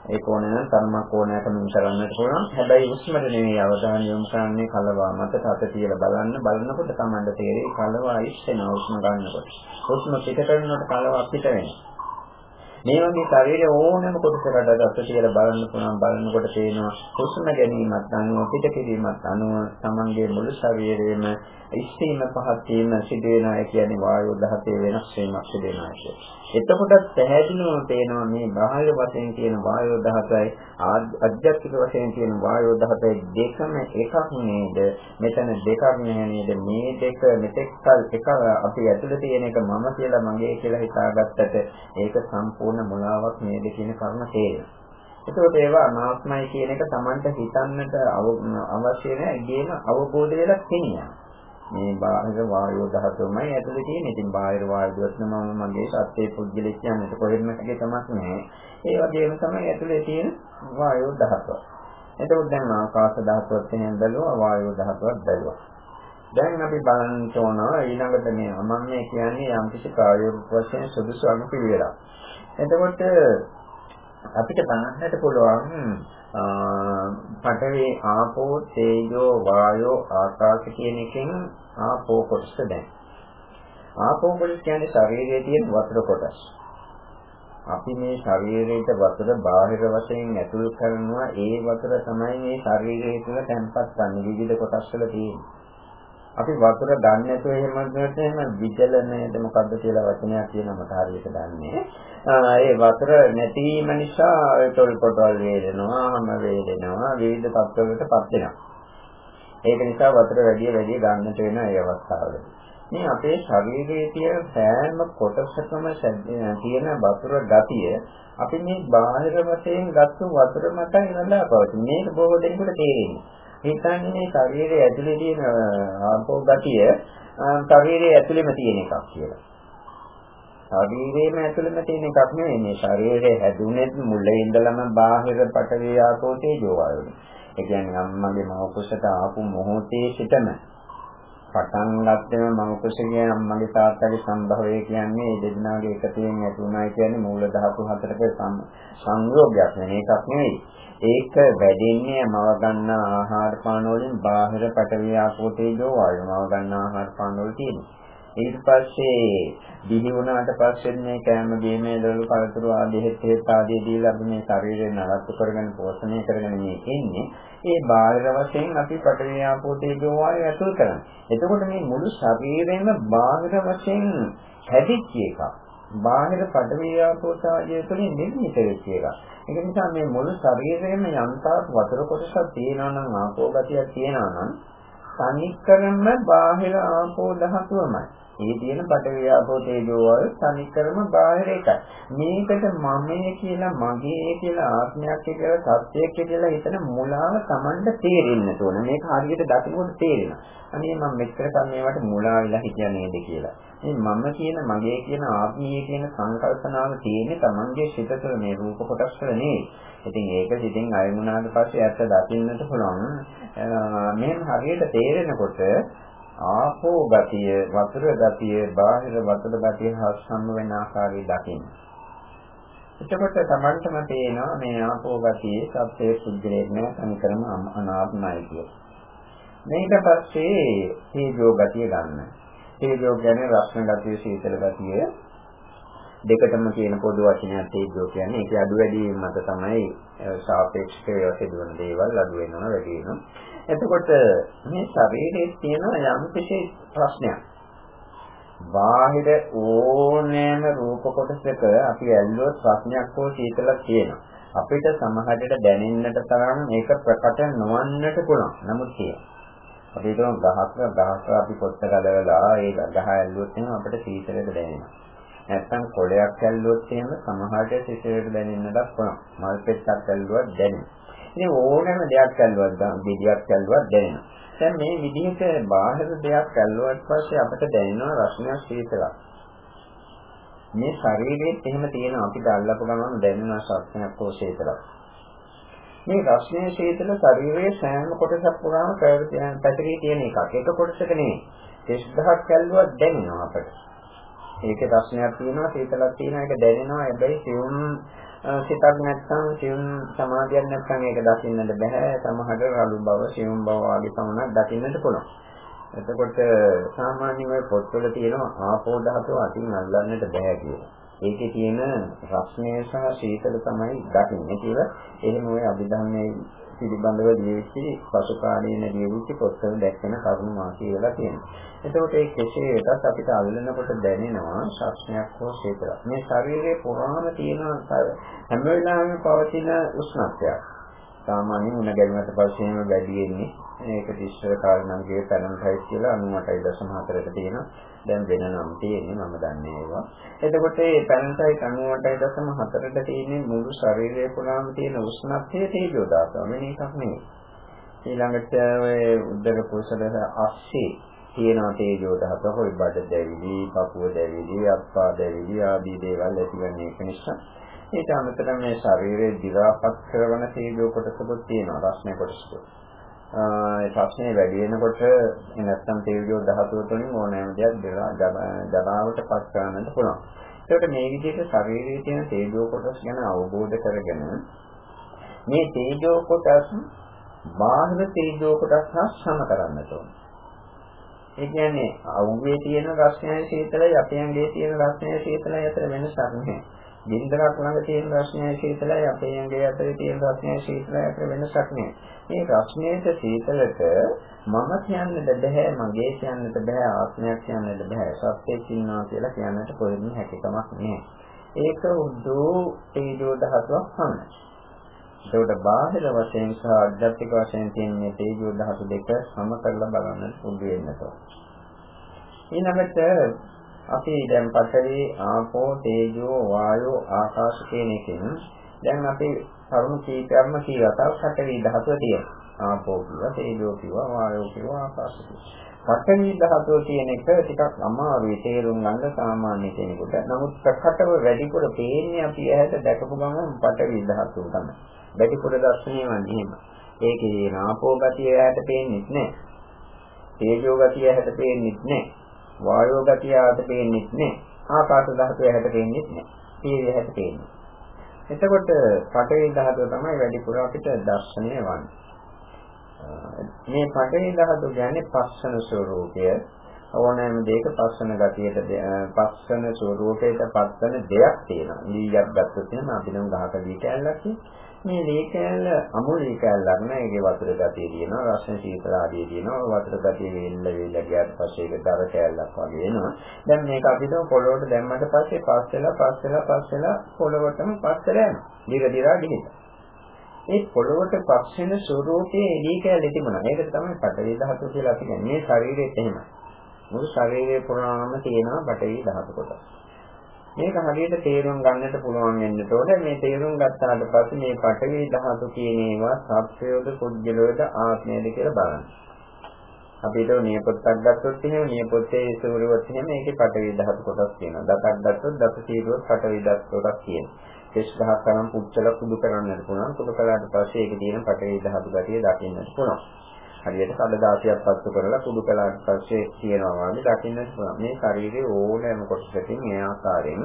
ඒක ඕනේ නම් කර්මක් ඕනෑක මෙන් කරන්නට පුළුවන්. හැබැයි උස්මර නෙවෙයි අවධානය යොමු කරන්නේ කලවා මත තත තියලා බලන්න බලනකොට තමයි තේරෙන්නේ කලවා ඉස්සෙනවා උස්ම ගන්නකොට. උස්ම පිට කරනකොට කලවා පිට වෙනවා. මේ වගේ ශරීරයේ ඕනෑම කොටසකට අත තියලා බලන්න පුළුවන් බලනකොට පේනවා හුස්ම ගැනීමත් අනුව පිට කිරීමත් අනුව තමන්ගේ මුළු ශරීරයේම ඉස්සීම පහත් වීම සිදු වෙනවා කියන්නේ වායු දහතේ වෙනස් වීමක් සිදු වෙනවා කියන්නේ. එතකොට පැහැදිලිවම පේනවා මේ බාහිර වශයෙන් කියන වායු දහතයි අධ්‍යාත්මික වශයෙන් කියන වායු දහතයි දෙකම එකක් නේද? මෙතන දෙකක් නැහැ නේද? මේ දෙක මෙතෙක්කල් එක අපි ඇතුළේ තියෙන එක මම කියලා මගේ කියලා හිතාගත්තට ඒක සම්පූර්ණ මුලාවක් නේද කියන කරුණ තේරෙනවා. එතකොට ඒවා අනාත්මයි කියන එක Tamanට හිතන්නට අවශ්‍ය නැහැ. ඒකේම අවබෝධ වෙලා තියෙනවා. මේ බාහිර වායෝ ධාතුවමයි ඇතුලේ තියෙන්නේ. ඉතින් බාහිර වායු ධාතුව මම මගේ සත්‍යයේ පුද්ගලෙක් කියන්නේ කොහෙත්ම එකේ තමක් නැහැ. ඒ වගේම තමයි ඇතුලේ තියෙන වායෝ ධාතුව. එතකොට දැන් ආකාශ ධාතුවත් එහෙම බැලුවා වායෝ ධාතුවත් බැලුවා. දැන් අපි බලන්න ඕන ඊළඟට මේ මම මේ කියන්නේ යම් කිසි කායෝප වශයෙන් සුදුසු අනුපිළිවෙලක්. එතකොට අපිට බලන්නට පුළුවන් පඨවි ආපෝ තේජෝ වායෝ ආකාශ කියන එකෙන් ආපෝ කොටස දැන්. ආපෝ කොටස් කියන්නේ ශරීරයේ තියෙන වතුර කොටස්. අපි මේ ශරීරයට වතුර බාහිර වශයෙන් ඇතුල් කරනවා ඒ වතුර තමයි මේ ශරීරය තුළ තැන්පත් වන්නේ විවිධ කොටස් වල තියෙන්නේ. අපි වතුර ගන්න නැතුව එහෙම කරද්දී එහෙම විජලනයද මොකද්ද කියලා වචනයක් කියනකට හරියට දන්නේ. ඒ වතුර නැතිවීම නිසා තොල් පොටවල් වේදෙනවා, හැම වේදෙනවා, විවිධ තත්ත්වවලටපත් වෙනවා. ඒක නිසා වතුර වැඩි වැඩි ගන්නට වෙන ඒ අවස්ථාවලදී. මේ අපේ ශරීරයේ තියෙන සෑම කොටසකම තියෙන වතුර ගතිය අපි මේ බාහිර වශයෙන් ගත්තු වතුර මත ඉඳලා පවතින. මේක බොහෝ දෙනෙකුට තේරෙන්නේ. හිතන්නේ මේ ශරීරයේ ඇතුලේ තියෙන ආපෝ ගතිය ශරීරයේ ඇතුලේම තියෙන එකක් කියලා. ශරීරයේම ඇතුළෙම තියෙන එකක් නෙවෙයි මේ ශරීරය හැදුනේ මුලින් ඉඳලම බාහිර පටවිය ආපෝ තේජෝ වායුනේ. ඒ කියන්නේ අම්මගේ මව කුසට ආපු මොහොතේ සිටම පටන් ගත්තම මම කුසගිය අම්මගේ තාත්තගේ සම්භවය කියන්නේ මේ දෙදෙනාගේ එකතුවෙන් ඇති වුණායි කියන්නේ මූල ධාතු හතරක සංයෝගයක් නෙවෙයි එකක් නෙවෙයි. ඒක වැඩෙන්නේ මව ගන්න ආහාර පාන වලින් බාහිර පටවිය ආපෝ තේජෝ වායු මව ගන්න ආහාර පාන වල තියෙනවා. ඊට පස්සේ දිවි වුණාට පස්සේ මේ කෑම බීමේ දළු කලතුරු ආදී හෙත් හෙත් ආදී දීලා අපි මේ ශරීරය නරත්තු කරගෙන පෝෂණය කරගෙන මේ ඉන්නේ. ඒ බාහිර වශයෙන් අපි පඨවි ආපෝ තේජෝ වායු ඇතුල් කරනවා. එතකොට මේ මුළු ශරීරෙම බාහිර වශයෙන් හැදිච්ච එකක්. බාහිර පඨවි ආපෝ තේජෝ තුළින් නිර්මිත වෙච්ච එකක්. ඒක නිසා මේ මුළු ශරීරෙම යම්තාක් වතුර කොටසක් තියෙනවා නම් ආපෝ ගතියක් තියෙනවා නම් තනිකරම බාහිර ආපෝ ධාතුවමයි. ඒ තියෙන පඨවි ආපෝ තේජෝ වල තනිකරම බාහිර එකයි. මේකට මමයේ කියලා මගේ කියලා ආත්මයක් කියලා සත්‍යයක් කියලා හිතන මුලාව Tamanට තේරෙන්න ඕන. මේක හරියට දකිනකොට තේරෙනවා. අනේ මම මෙච්චර කල් මේවට මුලා වෙලා හිටියා නේද කියලා. මේ මම කියන මගේ කියන ආත්මීය කියන සංකල්පනාව තියෙන්නේ Tamanගේ සිත තුළ මේ රූප කොටස් වල නෙවෙයි. ඉතින් ඒක සිතින් අයමුණාට පස්සේ ඇත්ත දකින්නට පුළුවන්. මෙහෙම හරියට තේරෙනකොට ආපෝ ගතිය, වතුර ගතිය, බාහිර වතුර ගතිය හා සම්ම වෙන ආකාරය දකින්න. එතකොට Tamanටම පේනවා මේ ආපෝ ගතියේ සත්‍යයේ පුද්ගලයෙක් නෑ අනිකරම අනාත්මයි කියලා. මේක පස්සේ තේජෝ ගතිය ගන්න. තේජෝ කියන්නේ රස්න ගතිය, සීතල ගතිය දෙකටම තියෙන පොදු වචනයක් තේජෝ කියන්නේ ඒක අඩු වැඩි මත තමයි සාපේක්ෂව සිදුවන දේවල් අඩු වෙනවා වැඩි වෙනවා. එතකොට මේ ශරීරයේ තියෙන යම් කිසි ප්‍රශ්නයක්. බාහිර ඕනෑම රූප කොටසක අපි ඇල්ලුවොත් ප්‍රශ්නයක් හෝ සීතලක් තියෙනවා. අපිට සමහරට දැනෙන්නට තරම් මේක ප්‍රකට නොවන්නට පුළුවන්. නමුත් තියෙනවා. අපි හිතමු ගහක් ගහක් අපි පොත්ත කඩවලා ඒ ගහ ඇල්ලුවොත් එහෙනම් අපිට සීතලද දැනෙනවා. නැත්නම් කොළයක් ඇල්ලුවොත් එහෙම සමහරට සිසිලට දැනෙන්නත් පුළුවන්. මල් පෙත්තක් ඇල්ලුවත් දැනෙනවා. ඉතින් ඕනෑම දෙයක් ඇල්ලුවත් ගෙඩියක් ඇල්ලුවත් දැනෙනවා. දැන් මේ විදිහට බාහිර දෙයක් ඇල්ලුවාට පස්සේ අපිට දැනෙන රසණයක් සීතලක්. මේ ශරීරයේ එහෙම තියෙන අපිට අල්ලපු ගමන් දැනෙන ශක්තියක් හෝ සීතලක්. මේ රස්නේ ශීතල ශරීරයේ සෑම කොටසක් පුරාම පැතිරී තියෙන එකක්. ඒක කොටසක නෙවෙයි. 30000ක් ඇල්ලුවත් දැනෙනවා අපට. ඒකේ රසණයක් තියෙනවා සීතලක් තියෙනවා ඒක දැනෙනවා හැබැයි සියුම් සිතක් නැත්නම් සියුම් සමාධියක් නැත්නම් ඒක දකින්නට බෑ සමහර රළු බව සියුම් බව ආදී පමණක් දකින්නට පුළුවන් එතකොට සාමාන්‍යයෙන් පොත්වල තියෙනවා ආපෝ ධාතුව අතින් අල්ලන්නට බෑ කියලා. ඒකේ තියෙන රස්නය සහ සීතල තමයි දකින්නේ කියලා. එහෙම ඔය අභිධර්මයේ පිළිබඳව ලියවිච්ච පසු කාලීන ලියවිච්ච පොත්වල දැක්වෙන කරුණු මා කියලා තියෙනවා. එතකොට ඒ කෙසේ වෙතත් අපිට අල්ලනකොට දැනෙනවා ශාස්ත්‍රයක් හෝ ශීතලක්. මේ ශරීරයේ පුරාම තියෙන හැම වෙලාවෙම පවතින උෂ්ණත්වයක්. සාමාන්‍යයෙන් උණ ගැලීමට පස්සේම වැඩි වෙන්නේ. මේක ඉස්සර කාලේ නම් ගේ පැරන්ටයිස් කියලා 98.4ට තියෙනවා. දැන් වෙන නම් තියෙන්නේ මම දන්නේ ඒවා. එතකොට මේ පැරන්ටයිස් 98.4ට තියෙන්නේ මුළු ශරීරය පුරාම තියෙන උෂ්ණත්වය තේජෝ දාසම වෙන එකක් නෙවෙයි. ඊළඟට ඔය උදර කුසල අස්සේ තියෙනවා තේජෝ දහත හොයි බඩ දැවිලි, පපුව දැවිලි, අත්පා දැවිලි ආදී දේවල් ඇතිවන්නේ ඒක නිසා. ඊට අමතරව මේ ශරීරයේ දිවාපත් කරන තේජෝ කොටසකුත් තියෙනවා, රස්නේ කොටසකුත්. ඒ ප්‍රශ්නේ වැඩි වෙනකොට නැත්තම් තේජෝ ධාතුව තුළින් ඕනෑම දෙයක් ජරාවට පත් කරන්නත් පුළුවන්. ඒකට මේ විදිහට ශරීරයේ තියෙන තේජෝ කොටස් ගැන අවබෝධ කරගෙන මේ තේජෝ කොටස් බාහිර තේජෝ කොටස් හා සම කරන්නට ඕන. ඒ කියන්නේ අවුවේ තියෙන රස්නයයි සීතලයි අපේ ඇඟේ තියෙන රස්නයයි සීතලයි අතර වෙනසක් නැහැ. බින්දරක් ළඟ තියෙන රස්නයයි සීතලයි අපේ ඇඟේ අතරේ තියෙන රස්නයයි සීතලයි අතර වෙනසක් නැහැ. මේ රස්නයේද සීතලට මම කියන්නට බෑ, මගේ කියන්නට බෑ, ආත්මයක් කියන්නට බෑ. සත්‍යයක් ඉන්නවා කියලා කියන්නට කොහෙත්ම හැකියාවක් නැහැ. ඒක උද්දෝ තේජෝ ධාතුවක් පමණයි. ඒකට බාහිර වශයෙන් සහ අධ්‍යාත්මික වශයෙන් තියෙන මේ තේජෝ ධාතු දෙක සම කරලා බලන්න පුරුදු වෙන්න ඕන. ඊළඟට අපි දැන් පතරේ ආපෝ තේජෝ වායෝ ආකාශ කියන එකෙන් දැන් අපි කරුණු කීපයක්ම කියලා තව පතරේ ධාතුව තියෙනවා. ආපෝ කිව්වා තේජෝ කිව්වා වායෝ කිව්වා ආකාශ කිව්වා. පඨවි ධාතුව කියන එක ටිකක් අමාරුයි තේරුම් ගන්න සාමාන්‍ය කෙනෙකුට. නමුත් ප්‍රකටව වැඩිපුර පේන්නේ අපි ඇහැට දැකපු ගමන් පඨවි ධාතුව තමයි. වැඩිපුර දර්ශනය වන්නේ එහෙම. ඒකේ නාපෝ ගතිය ඇහැට පේන්නේ නැහැ. තේජෝ ගතිය ඇහැට පේන්නේ නැහැ. වායෝ ගතිය ඇහැට පේන්නේ නැහැ. ආකාශ ධාතුව ඇහැට පේන්නේ නැහැ. පීරිය ඇහැට පේන්නේ. එතකොට පඨවි ධාතුව තමයි වැඩිපුර අපිට දර්ශනය වන්නේ. මේ පඨවි ධාතුව කියන්නේ පස්සන ස්වરૂපය. ඕනෑම දෙයක පස්සන ගතියට පස්සන ස්වરૂපයට පස්සන දෙයක් තියෙනවා. ඊයක් ගත්තොත් එහෙනම් අපි නම් ගහක දී කැලලක් තියෙනවා. මේ ලේ කෑල්ල අමුල් ලේ කෑල්ලක් නෑ ඒකේ වතුර ගතිය තියෙනවා රසන සීතල ආදී තියෙනවා වතුර ගතිය වෙන්න වෙන්න ගියාට පස්සේ ඒක දර කෑල්ලක් වගේ වෙනවා. දැන් මේක අපිට පොළොවට දැම්මට පස්සේ පස් වෙලා පස් වෙලා පස් වෙලා පොළොවටම පස් වෙලා යනවා. දිග දිගා ගිහින්. ඒ පොළොවට පස් වෙන ස්වરૂපයේ ලේ කෑල්ල තිබුණා. මේක තමයි පටවි ධාතු කියලා අපි කියන්නේ. මේ ශරීරෙත් එහෙමයි. මුළු ශරීරේ පුරාම තියෙනවා පටවි ධාතු කොටස්. මේක හරියට තේරුම් ගන්නට පුළුවන් වෙන්නට ඕනේ. මේ තේරුම් ගත්තාට පස්සේ මේ පඨවි ධාතු කියන ඒවා සත්‍යයෝද පුද්ගලෝද ආත්මයද කියලා බලන්න. අපිට නියපොත්තක් ගත්තොත් එහෙම නියපොත්තේ සූර්යවත් එහෙම ඒකේ පඨවි ධාතු කොටස් තියෙනවා. දතක් ගත්තොත් දත සීරුවත් පඨවි ධාතු කොටස් තියෙනවා. කෙස් ගහක් කරන් පුච්චලා කුඩු කරන්නත් පුළුවන්. කුඩු කළාට පස්සේ ඒකේ තියෙන පඨවි ධාතු ගතිය දකින්නත් පුළුවන්. හරියට කඩදාසියක් පත්තු කරලා කුඩු කළාට පස්සේ කියනවා වගේ දකින්න පුළුවන්. මේ ශරීරයේ ඕනෑම කොටසකින් මේ ආකාරයෙන්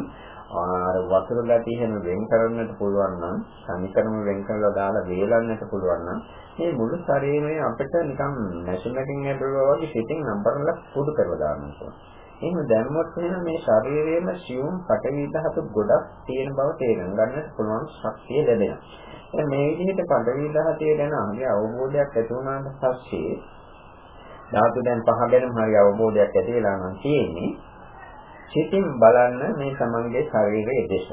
ආර වතුර ගැටි හැම වෙන් කරන්නට පුළුවන් නම් සමිකරම වෙන් කරලා දාලා වේලන්නට පුළුවන් නම් මේ මුළු ශරීරය අපිට නිකන් නැෂමකින් ඇදුවා වගේ සිතින් නම්බරලා කුඩු කරලා දාන්න පුළුවන්. එහෙනම් දැම්මොත් එහෙනම් මේ ශරීරයේම සියුම් පටවි ධාතු ගොඩක් තියෙන බව තේරුම් ගන්නට පුළුවන් ශක්තිය ලැබෙනවා. මේ විදිහට පඩවි දහතේ ගැන හරි අවබෝධයක් ඇති වුණාට පස්සේ ධාතු දැන් පහ ගැනම හරි අවබෝධයක් ඇති වෙලා නම් තියෙන්නේ සිතින් බලන්න මේ තමන්ගේ ශරීරයේ දේශ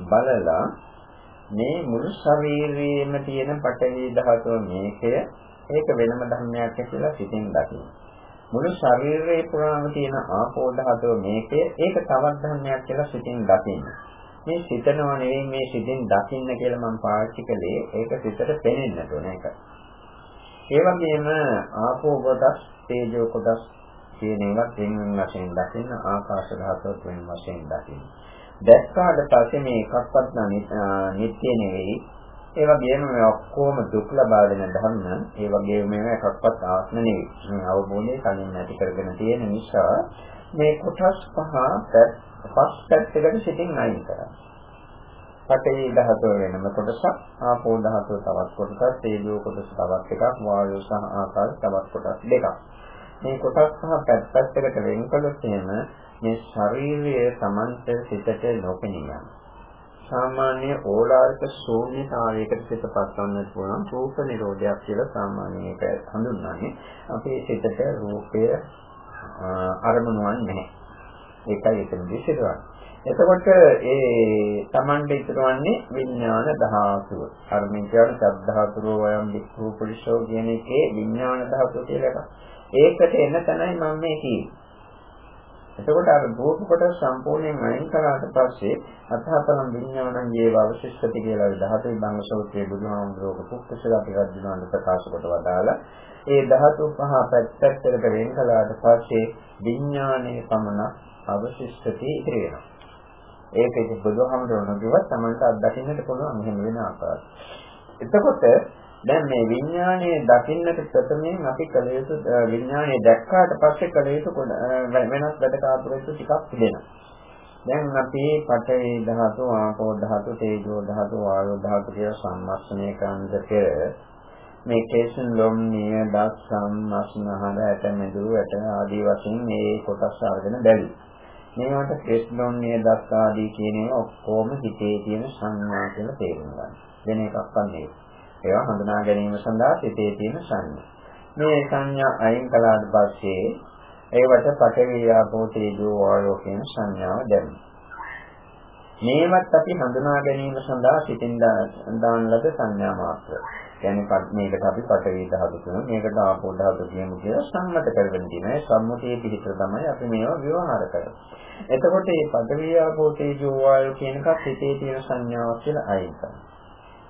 බලලා මේ මුළු ශරීරයේම තියෙන පඨවි ධාතුව මේකය ඒක වෙනම ධර්මයක් කියලා සිතින් දකින්න. මුළු ශරීරයේ පුරාම තියෙන ආපෝ ධාතුව මේකය ඒක තවත් ධර්මයක් කියලා සිතින් දකින්න. මේ සිතනව නෙවෙයි මේ සිතින් දකින්න කියලා මම පාවිච්චි කළේ ඒක සිතට පෙනෙන්න ඕන එක. ඒ වගේම ආපෝ කොටස්, තේජෝ කොටස් කියන ඒවා වෙන වශයෙන් දකින්න ආකාශ ධාතුව වෙන වශයෙන් දකින්න. දැක්කාට පස්සේ මේ එකක්වත් නිත්‍ය නෙවෙයි. ඒ වගේම මේ ඔක්කොම දුක් ලබා දෙන ධර්ම, ඒ වගේම මේවා එකක්වත් ආත්ම නෙවෙයි. මේ අවබෝධය කලින් නැති කරගෙන තියෙන නිසා මේ කොටස් පහ පස් පැත්තකට සිටින් අයින් කරා. පඨවි ධාතුව වෙනම කොටසක්, ආපෝ ධාතුව තවත් කොටසක්, තේජෝ කොටස තවත් එකක්, වායෝ සහ ආකාශ තවත් කොටස් දෙකක්. මේ කොටස් පහ පැත්තකට වෙන් කළොත් එහෙම මේ ශාරීරියේ සමන්ත සිතට නොපෙනියන. සාමාන්‍ය ඕලාරික ශූන්‍යතාවයකට සිත පත්වන්නට පුළුවන් රූප නිරෝධයක් කියලා සාමාන්‍යයෙන් ඒක හඳුන්වන්නේ. අපේ සිතට රූපය අරමුණු වන්නේ නැහැ. ඒකයි එතනදී සිදුවන්නේ. එතකොට ඒ Tamande ඉතුරුවන්නේ විඥාන ධාතුව. අර මේ කියන සද්ධාතුරෝ වයම් වික්ඛු පුරිෂෝ කියන එකේ විඥාන ධාතුව කියලා එකක්. ඒකට එන තැනයි මම මේ කියන්නේ. එතකොට අර භූත කොට සම්පූර්ණයෙන් අයින් කරාට පස්සේ අතහතරම් විඥානං ජීව අවශිෂ්ටති කියලා ධාතු විභංග සූත්‍රයේ බුදුහාමුදුරුවෝ කුක්කසලා ටිකක් දිනවන්න ප්‍රකාශ කොට වදාලා ඒ ධාතු පහ පැත්තකට වෙන් කළාට පස්සේ විඥානයේ පමණ අවශිෂ්ටති ඉතිරි වෙනවා. ඒක ඉතින් බුදුහාමුදුරුවෝ කිව්වත් Tamanට අත්දකින්නට පුළුවන් මෙහෙම වෙන ආකාරය. එතකොට දැන් මේ විඥානයේ දකින්නට ප්‍රථමයෙන් අපි කල යුතු විඥානයේ දැක්කාට පස්සේ කල යුතු වෙනස් වැඩ කාර්යයතු ටිකක් තිබෙනවා. දැන් අපි පඨවි ධාතු, ආපෝ ධාතු, තේජෝ ධාතු, වායෝ ධාතු කියලා සම්මස්නය කරනද පෙර මේ කේසන් ලොම්නිය දස්සම් මස්නහර ඇට මෙදුරු ඇට ආදී වශයෙන් මේ කොටස් අරගෙන බැලුවා. මේවට කේසන් ලොම්නිය දස්ස ආදී කියන ඒවා ඔක්කොම හිතේ තියෙන සංඥා කියලා තේරුම් ගන්න. වෙන එකක් වන්නේ. ඒවා හඳුනා ගැනීම සඳහා හිතේ තියෙන සංඥා. මේ සංඥා අයින් කළාට පස්සේ ඒවට පඨවි ආපෝ තේජෝ වායෝ කියන සංඥාව දැනෙනවා. මේවත් අපි හඳුනා ගැනීම සඳහා සිතින් දාන ලද සංඥා මාත්‍ර. කියන්නේ මේකට අපි පඨවි ධාතු කියනවා මේකට ආපෝ ධාතු කියමු කියලා සම්මත කරගෙන තියෙනවා. ඒ සම්මුතියේ පිහිට තමයි අපි මේවා ව්‍යවහාර කරන්නේ. එතකොට මේ පඨවි ආපෝ තේජෝ වායෝ කියන එකත් හිතේ තියෙන සංඥාවක් කියලා අයින් කරනවා.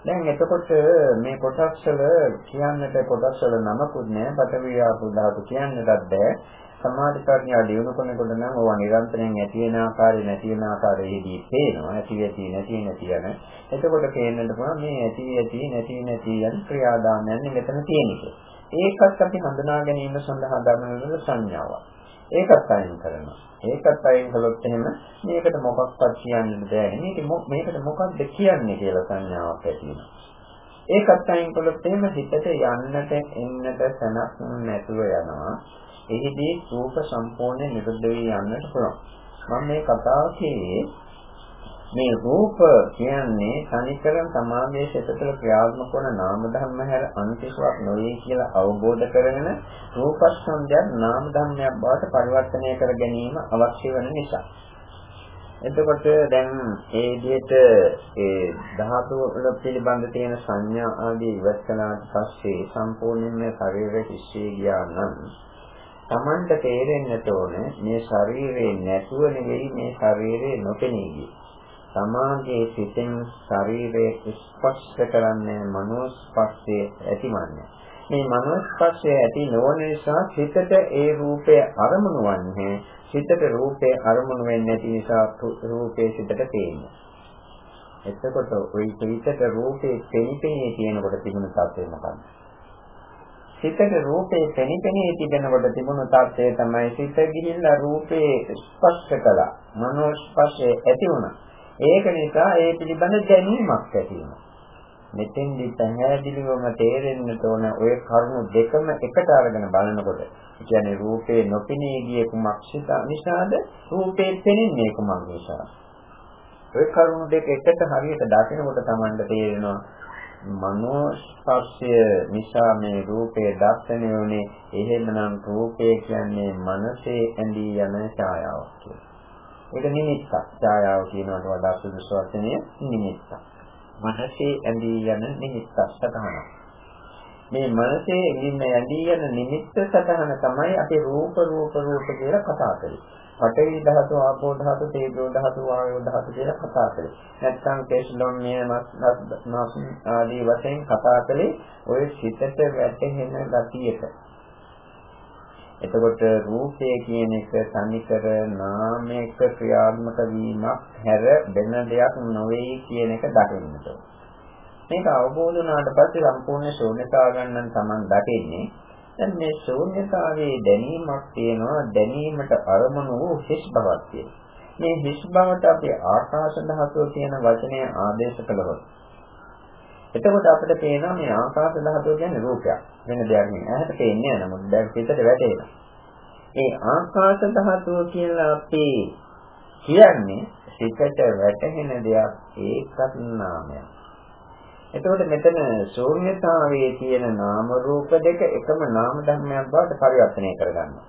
දැන් එතකොට මේ කොටස් වල කියන්නට කොටස් වල නමකුත් නෑ පඨවි ආපෝ ධාතු කියන්නටත් බෑ සමාධි ප්‍රඥා දියුණු කරනකොට නම් ඕවා නිරන්තරයෙන් ඇති වෙන ආකාරය නැති වෙන ආකාරයේදී පේනවා ඇති ඇති නැති නැති යන එතකොට පේන්නට පුළුවන් මේ ඇති ඇති නැති නැති යන ක්‍රියාදාමයන් මෙතන තියෙන එක. ඒකත් අපි හඳුනා ගැනීම සඳහා ගමන සංඥාවක්. ඒකත් අයින් කරනවා. ඒකත් අයින් කළොත් එහෙම මේකට මොකක්වත් කියන්න බෑ. මේක මේකට මොකක්ද කියන්නේ කියලා සංඥාවක් ඇති වෙනවා. ඒකත් අයින් කළොත් එහෙම හිතට යන්නට එන්නට සනක් නැතුව යනවා. එහිදී රූප සම්පූර්ණ නිරුද්ධ වී යන්නට පුළුවන්. මම මේ කතාව කියේ මේ රූප කියන්නේ තනිකරම සමාධියේ සිතතල ක්‍රියාත්මක වන නාම ධර්ම හැර අනිත්‍යයක් නොවේ කියලා අවබෝධ කරගෙන රූපස්කන්ධයන් නාම ධර්මයක් බවට පරිවර්තනය කර ගැනීම අවශ්‍ය වෙන නිසා. එතකොට දැන් ඒ විදිහට ඒ ධාතු වල පිළිබඳ තියෙන සංඥා ආදී ඉවත් කළාට පස්සේ සම්පූර්ණයෙන්ම ශරීරයේ හිස්සේ ගියා නම් Tamanට තේරෙන්නට ඕන මේ ශරීරේ නැතුව නෙවෙයි මේ ශරීරේ නොපෙනී ගියේ. සමාගයේ සිතෙන් ශරීරයේ ස්පර්ශ කරන්නේ මනෝ ස්පර්ශයේ ඇතිවන්නේ. මේ මනෝ ස්පර්ශය ඇති නොවන නිසා සිතට ඒ රූපය අරමුණු වන්නේ. සිතට රූපය අරමුණු වෙන්නේ නැති නිසා රූපේ සිතට පේන්නේ. එතකොට ওই සිතට රූපේ පෙනිපෙනී තියෙනකොට තිබුණ තත්ත්වය මොකක්ද? සිතට රූපේ පෙනිපෙනී තිබෙනකොට තිබුණු තත්ත්වය තමයි සිත ගිහිල්ලා රූපේ ස්පර්ශ කළා. මනෝ ස්පර්ශය ඇති වුණා. ඒක නිසා ඒ පිළිබඳ දැනීමක් ඇති වුණා. මෙතෙන්දි පැහැදිලිවම තේරෙන්න තෝන ඔය කරුණු දෙකම එකට අරගෙන බලනකොට කියන්නේ රූපේ නොපෙනී ගිය කුමක් නිසාද රූපේ පෙනෙන්නේ කුමක් නිසාද ඔය කරුණු දෙක එකට හරියට දකිනකොට Tamanට තේරෙනවා මනෝ ස්පර්ශය නිසා මේ රූපේ දැක්වෙන්නේ උනේ එහෙමනම් රූපේ කියන්නේ මනසේ ඇඳී යන ඡායාවක් කියලා. ඒක නිමිත්තක්. ඡායාව කියනකට වඩා සුදුසු වචනය නිමිත්තක්. මනසේ ඇඳී යන නිමිත්තක් සතහනක්. මේ මනසේ ඇඳී යන නිමිත්ත සතහන තමයි අපි රූප රූප රූප කියලා කතා කරන්නේ. පඨවි ධාතු, ආපෝ ධාතු, තේජෝ ධාතු, වායෝ ධාතු කියලා කතා කරේ. නැත්නම් කේශලොම්නිය මස් ආදී වශයෙන් කතා කරේ ඔය සිතට වැටෙන ගතියට. එතකොට රූපය කියන එක තනිකර නාමයක ක්‍රියාත්මක වීමක් හැර වෙන දෙයක් නොවේ කියන එක දකින්නට. මේක අවබෝධ වුණාට පස්සේ සම්පූර්ණ ශූන්‍යතාව ගන්න තමන් දකින්නේ දැන් මේ ශූන්‍යතාවයේ දැනීමක් තියෙනවා. දැනීමට අරමුණු වූ හිස් බවක් තියෙනවා. මේ හිස් බවට අපි ආකාශ ධාතුව කියන වචනය ආදේශ කළොත්. එතකොට අපිට පේනවා මේ ආකාශ ධාතුව කියන්නේ රූපයක්. වෙන දෙයක් නෙවෙයි. ඇහැට පේන්නේ නැහැ නමුත් දැන් පිටට වැටෙනවා ඒ ආකාශ ධාතුව කියලා අපි කියන්නේ සිතට වැටෙන දෙයක් ඒකත් නාමයක්. එතකොට මෙතන ශූන්‍යතාවයේ තියෙන නාම රූප දෙක එකම නාම ධර්මයක් බවට පරිවර්තනය කරගන්නවා.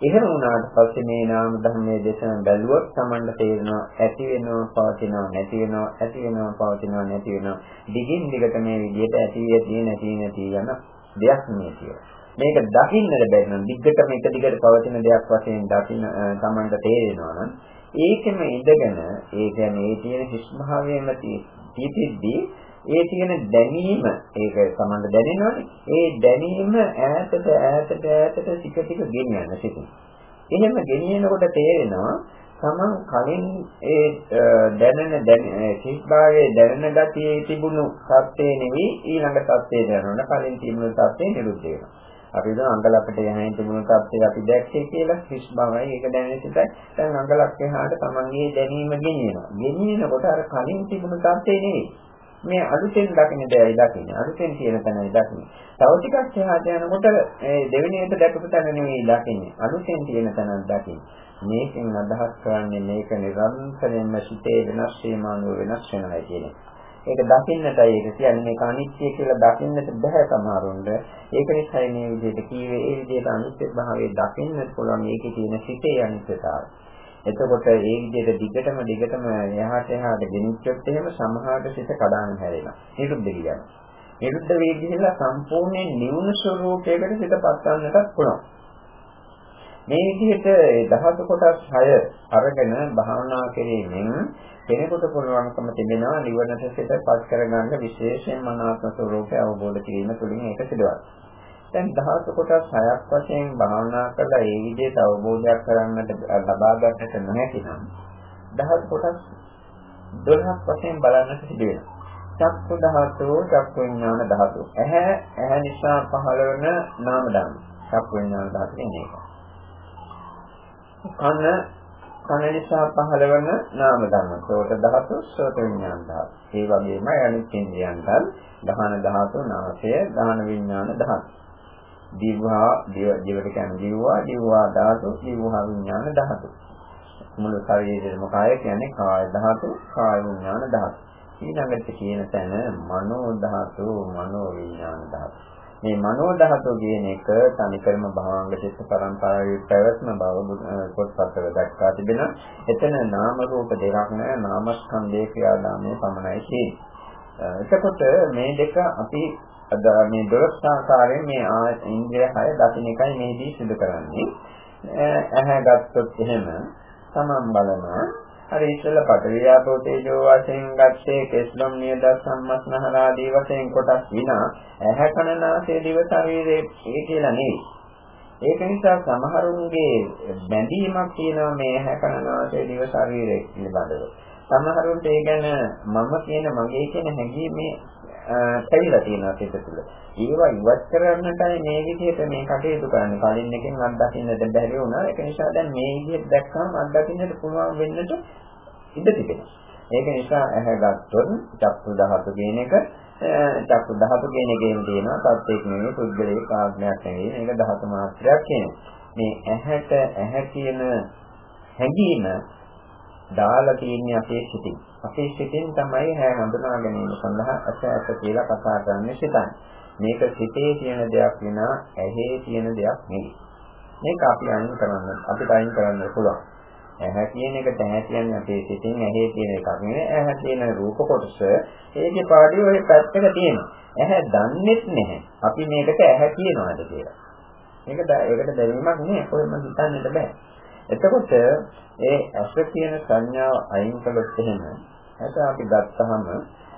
එහෙම වුණාට පස්සේ මේ නාම ධර්මයේ දේශන බැලුවොත් Tamanට තේරෙනවා ඇති වෙනවා පවතිනවා නැති වෙනවා ඇති වෙනවා පවතිනවා නැති වෙනවා දිගින් දිගට මේ විදිහට ඇති ඇති නැති නැති යන දෙයක් මේ කියලා. මේක දකින්නට බැරි නම් දිග්ගටම එක දිගට පවතින දෙයක් වශයෙන් දකින්න Tamanට තේරෙනවා නම් ඒකෙම ඉඳගෙන ඒ කියන්නේ ඒ තියෙන හිස් භාවයෙන්ම තියෙද්දී ඒ තියෙන දැනීම ඒක සමන්ද දැනෙනවනේ. ඒ දැනීම ඈතට ඈතට ඈතට ටික ටික ගෙනියන්න සිටින්. එහෙම ගෙනියනකොට තේරෙනවා තමන් කලින් ඒ දැනෙන සිස්භාවයේ දැනෙන ගතියේ තිබුණු සත්‍යය නෙවෙයි ඊළඟ සත්‍යය දැනනොන කලින් තිබුණු සත්‍යය නිරුද්ධ වෙනවා. අපි දැන් අඟල අපිට යහින් තිබුණු තත්ත්වය අපි දැක්කේ කියලා හිස් බවයි ඒක දැනෙන සිතයි දැන් අඟලක් එහාට තමන්ගේ දැනීම ගෙනියනවා ගෙනියනකොට අර කලින් තිබුණු තත්ත්වය නෙවෙයි මේ අලුතෙන් දකින්න දෙයයි දකින්නේ. අලුතෙන් තියෙන තැනයි දකින්නේ. තව ටිකක් එහාට යනකොට ඒ දෙවෙනි එක දැකපු තැන නෙවෙයි දකින්නේ. අලුතෙන් තියෙන තැනක් දකින්නේ. මේකෙන් අදහස් කරන්නේ මේක නිරන්තරයෙන්ම සිටේ වෙනස් වීමානුව වෙනස් වෙනවා කියන එක. ඒක දකින්නටයි ඒක කියන්නේ මේක අනිත්‍ය කියලා දකින්නට බෑ සමහරුන්ට. ඒක නිසායි මේ විදිහට කීවේ ඒ විදිහට අනිත්‍ය භාවයේ දකින්නට පුළුවන් මේකේ තියෙන සිටේ අනිත්‍යතාවය. එතකොට ඒ විදිහට දිගටම දිගටම එහාට එහාට ගෙනිච්චොත් එහෙම සමහරට සිත කඩාන හැරෙනවා. නිරුද්ධ කියනවා. නිරුද්ධ වෙයි කියලා සම්පූර්ණයෙන් නිවුන ස්වરૂපයකට සිතපත් ගන්නටත් පුළුවන්. මේ විදිහට ධාතු කොටස් 6 අරගෙන භාවනා කිරීමෙන් කෙනෙකුට පුළුවන්කම තිබෙනවා නිවනට සිතපත් කරගන්න විශේෂයෙන්ම අනාත්ම ස්වરૂපය අවබෝධ කිරීම තුළින් ඒක සිදුවනවා. දැන් ධාතු කොටස් හයක් වශයෙන් භාවනා කරලා ඒ විදිහට අවබෝධයක් කරගන්නට ලබා ගන්නට නොහැකි නම් ධාතු කොටස් 12ක් වශයෙන් බලන්නට සිදු වෙනවා. චක්කු ධාතු, චක්කු විඥාන ධාතු. ඇහැ ඇහැ නිසා පහළ වන නාම ධර්ම. චක්කු විඥාන ධාතු කියන්නේ ඒක. කන කන නිසා පහළ වන නාම ධර්ම. සෝත ධාතු, සෝත විඥාන ධාතු. ඒ වගේම අනිත් ඉන්ද්‍රියන්ට දහන ධාතු, නාසය, දහන විඥාන ධාතු. දිවහා දිවට කියන්නේ දිවවා දිවවා ධාතු දිවහා විඥාන ධාතු. මුළු ශරීරෙම කාය කියන්නේ කාය ධාතු කාය විඥාන ධාතු. ඊළඟට කියන තැන මනෝ ධාතු මනෝ විඥාන ධාතු. මේ මනෝ ධාතු කියන එක තනිකරම භාවංග චිත්ත පරම්පරාවේ පැවැත්ම බව පොත්පත්වල දක්වා තිබෙනවා. එතන නාම රූප දෙකක් නෑ නාමස්කන්ධේ ක්‍රියාදාමයේ පමණයි තියෙන්නේ. එතකොට මේ දෙක අපි අද මේ දොළොස් ආකාරයෙන් මේ ඉන්ද්‍රිය 6 දකින්න එකයි මේදී සිදු කරන්නේ. ඇහැ ගත්තොත් එහෙම තමන් බලනවා අර ඉස්සෙල්ල පටවියාපෝ තේජෝ වශයෙන් ගත්තේ කෙස්ලොම් නියද සම්මස්නහර ආදී වශයෙන් කොටස් විනා ඇහැ කන නාසය දිව ශරීරේ ඒ කියලා නෙවෙයි. ඒක නිසා සමහරුන්ගේ බැඳීමක් තියෙනවා මේ ඇහැ කන නාසය දිව ශරීරය පිළිබඳව. සමහරුන්ට ඒ ගැන මම කියන මගේ කියන හැඟීමේ පැවිලා තියෙනවා සිත තුළ. ඒවා ඉවත් කරන්නටයි මේ විදිහට මේ කටයුතු කරන්නේ. කලින් එකෙන් අත්දකින්නට බැරි වුණා. ඒක නිසා දැන් මේ විදිහට දැක්කම අත්දකින්නට පුළුවන් වෙන්නට ඉඩ තිබෙනවා. ඒක නිසා ඇහැ ගත්තොත් චක්කු ධාතු කියන එක චක්කු ධාතු කියන එකේම තියෙනවා තත්ත්වයක් නෙවෙයි පුද්ගලයේ කාර්යයක් නෙවෙයි මේක ධාතු මාත්‍රයක් කියනවා. මේ ඇහැට ඇහැ කියන හැඟීම දාලා තියෙන්නේ අපේ සිතින්. අපේ සිතින් තමයි හැ හඳුනා ගැනීම සඳහා අස ඇස කියලා කතා කරන්නේ සිතන්නේ. මේක සිතේ තියෙන දෙයක් විනා ඇහි තියෙන දෙයක් නෙවෙයි. මේක අපි අයින් කරන්න අපිට අයින් කරන්න පුළුවන්. ඇහැ කියන එකට ඇහැ කියන්නේ අපේ සිතින් ඇහි තියෙන එකක් නෙවෙයි. ඇහැ තියෙන රූප කොටස ඒකේ පාඩිය ඔය පැත්තක තියෙනවා. ඇහැ දන්නේත් නැහැ. අපි මේකට ඇහැ කියනවාද කියලා. මේක ඒකට දැනීමක් නෑ. කොහෙම හිතන්නට බෑ. එතකොට ඒ ඇස කියන සංඥාව අයින් කළොත් එහෙම ඇස අපි ගත්තාම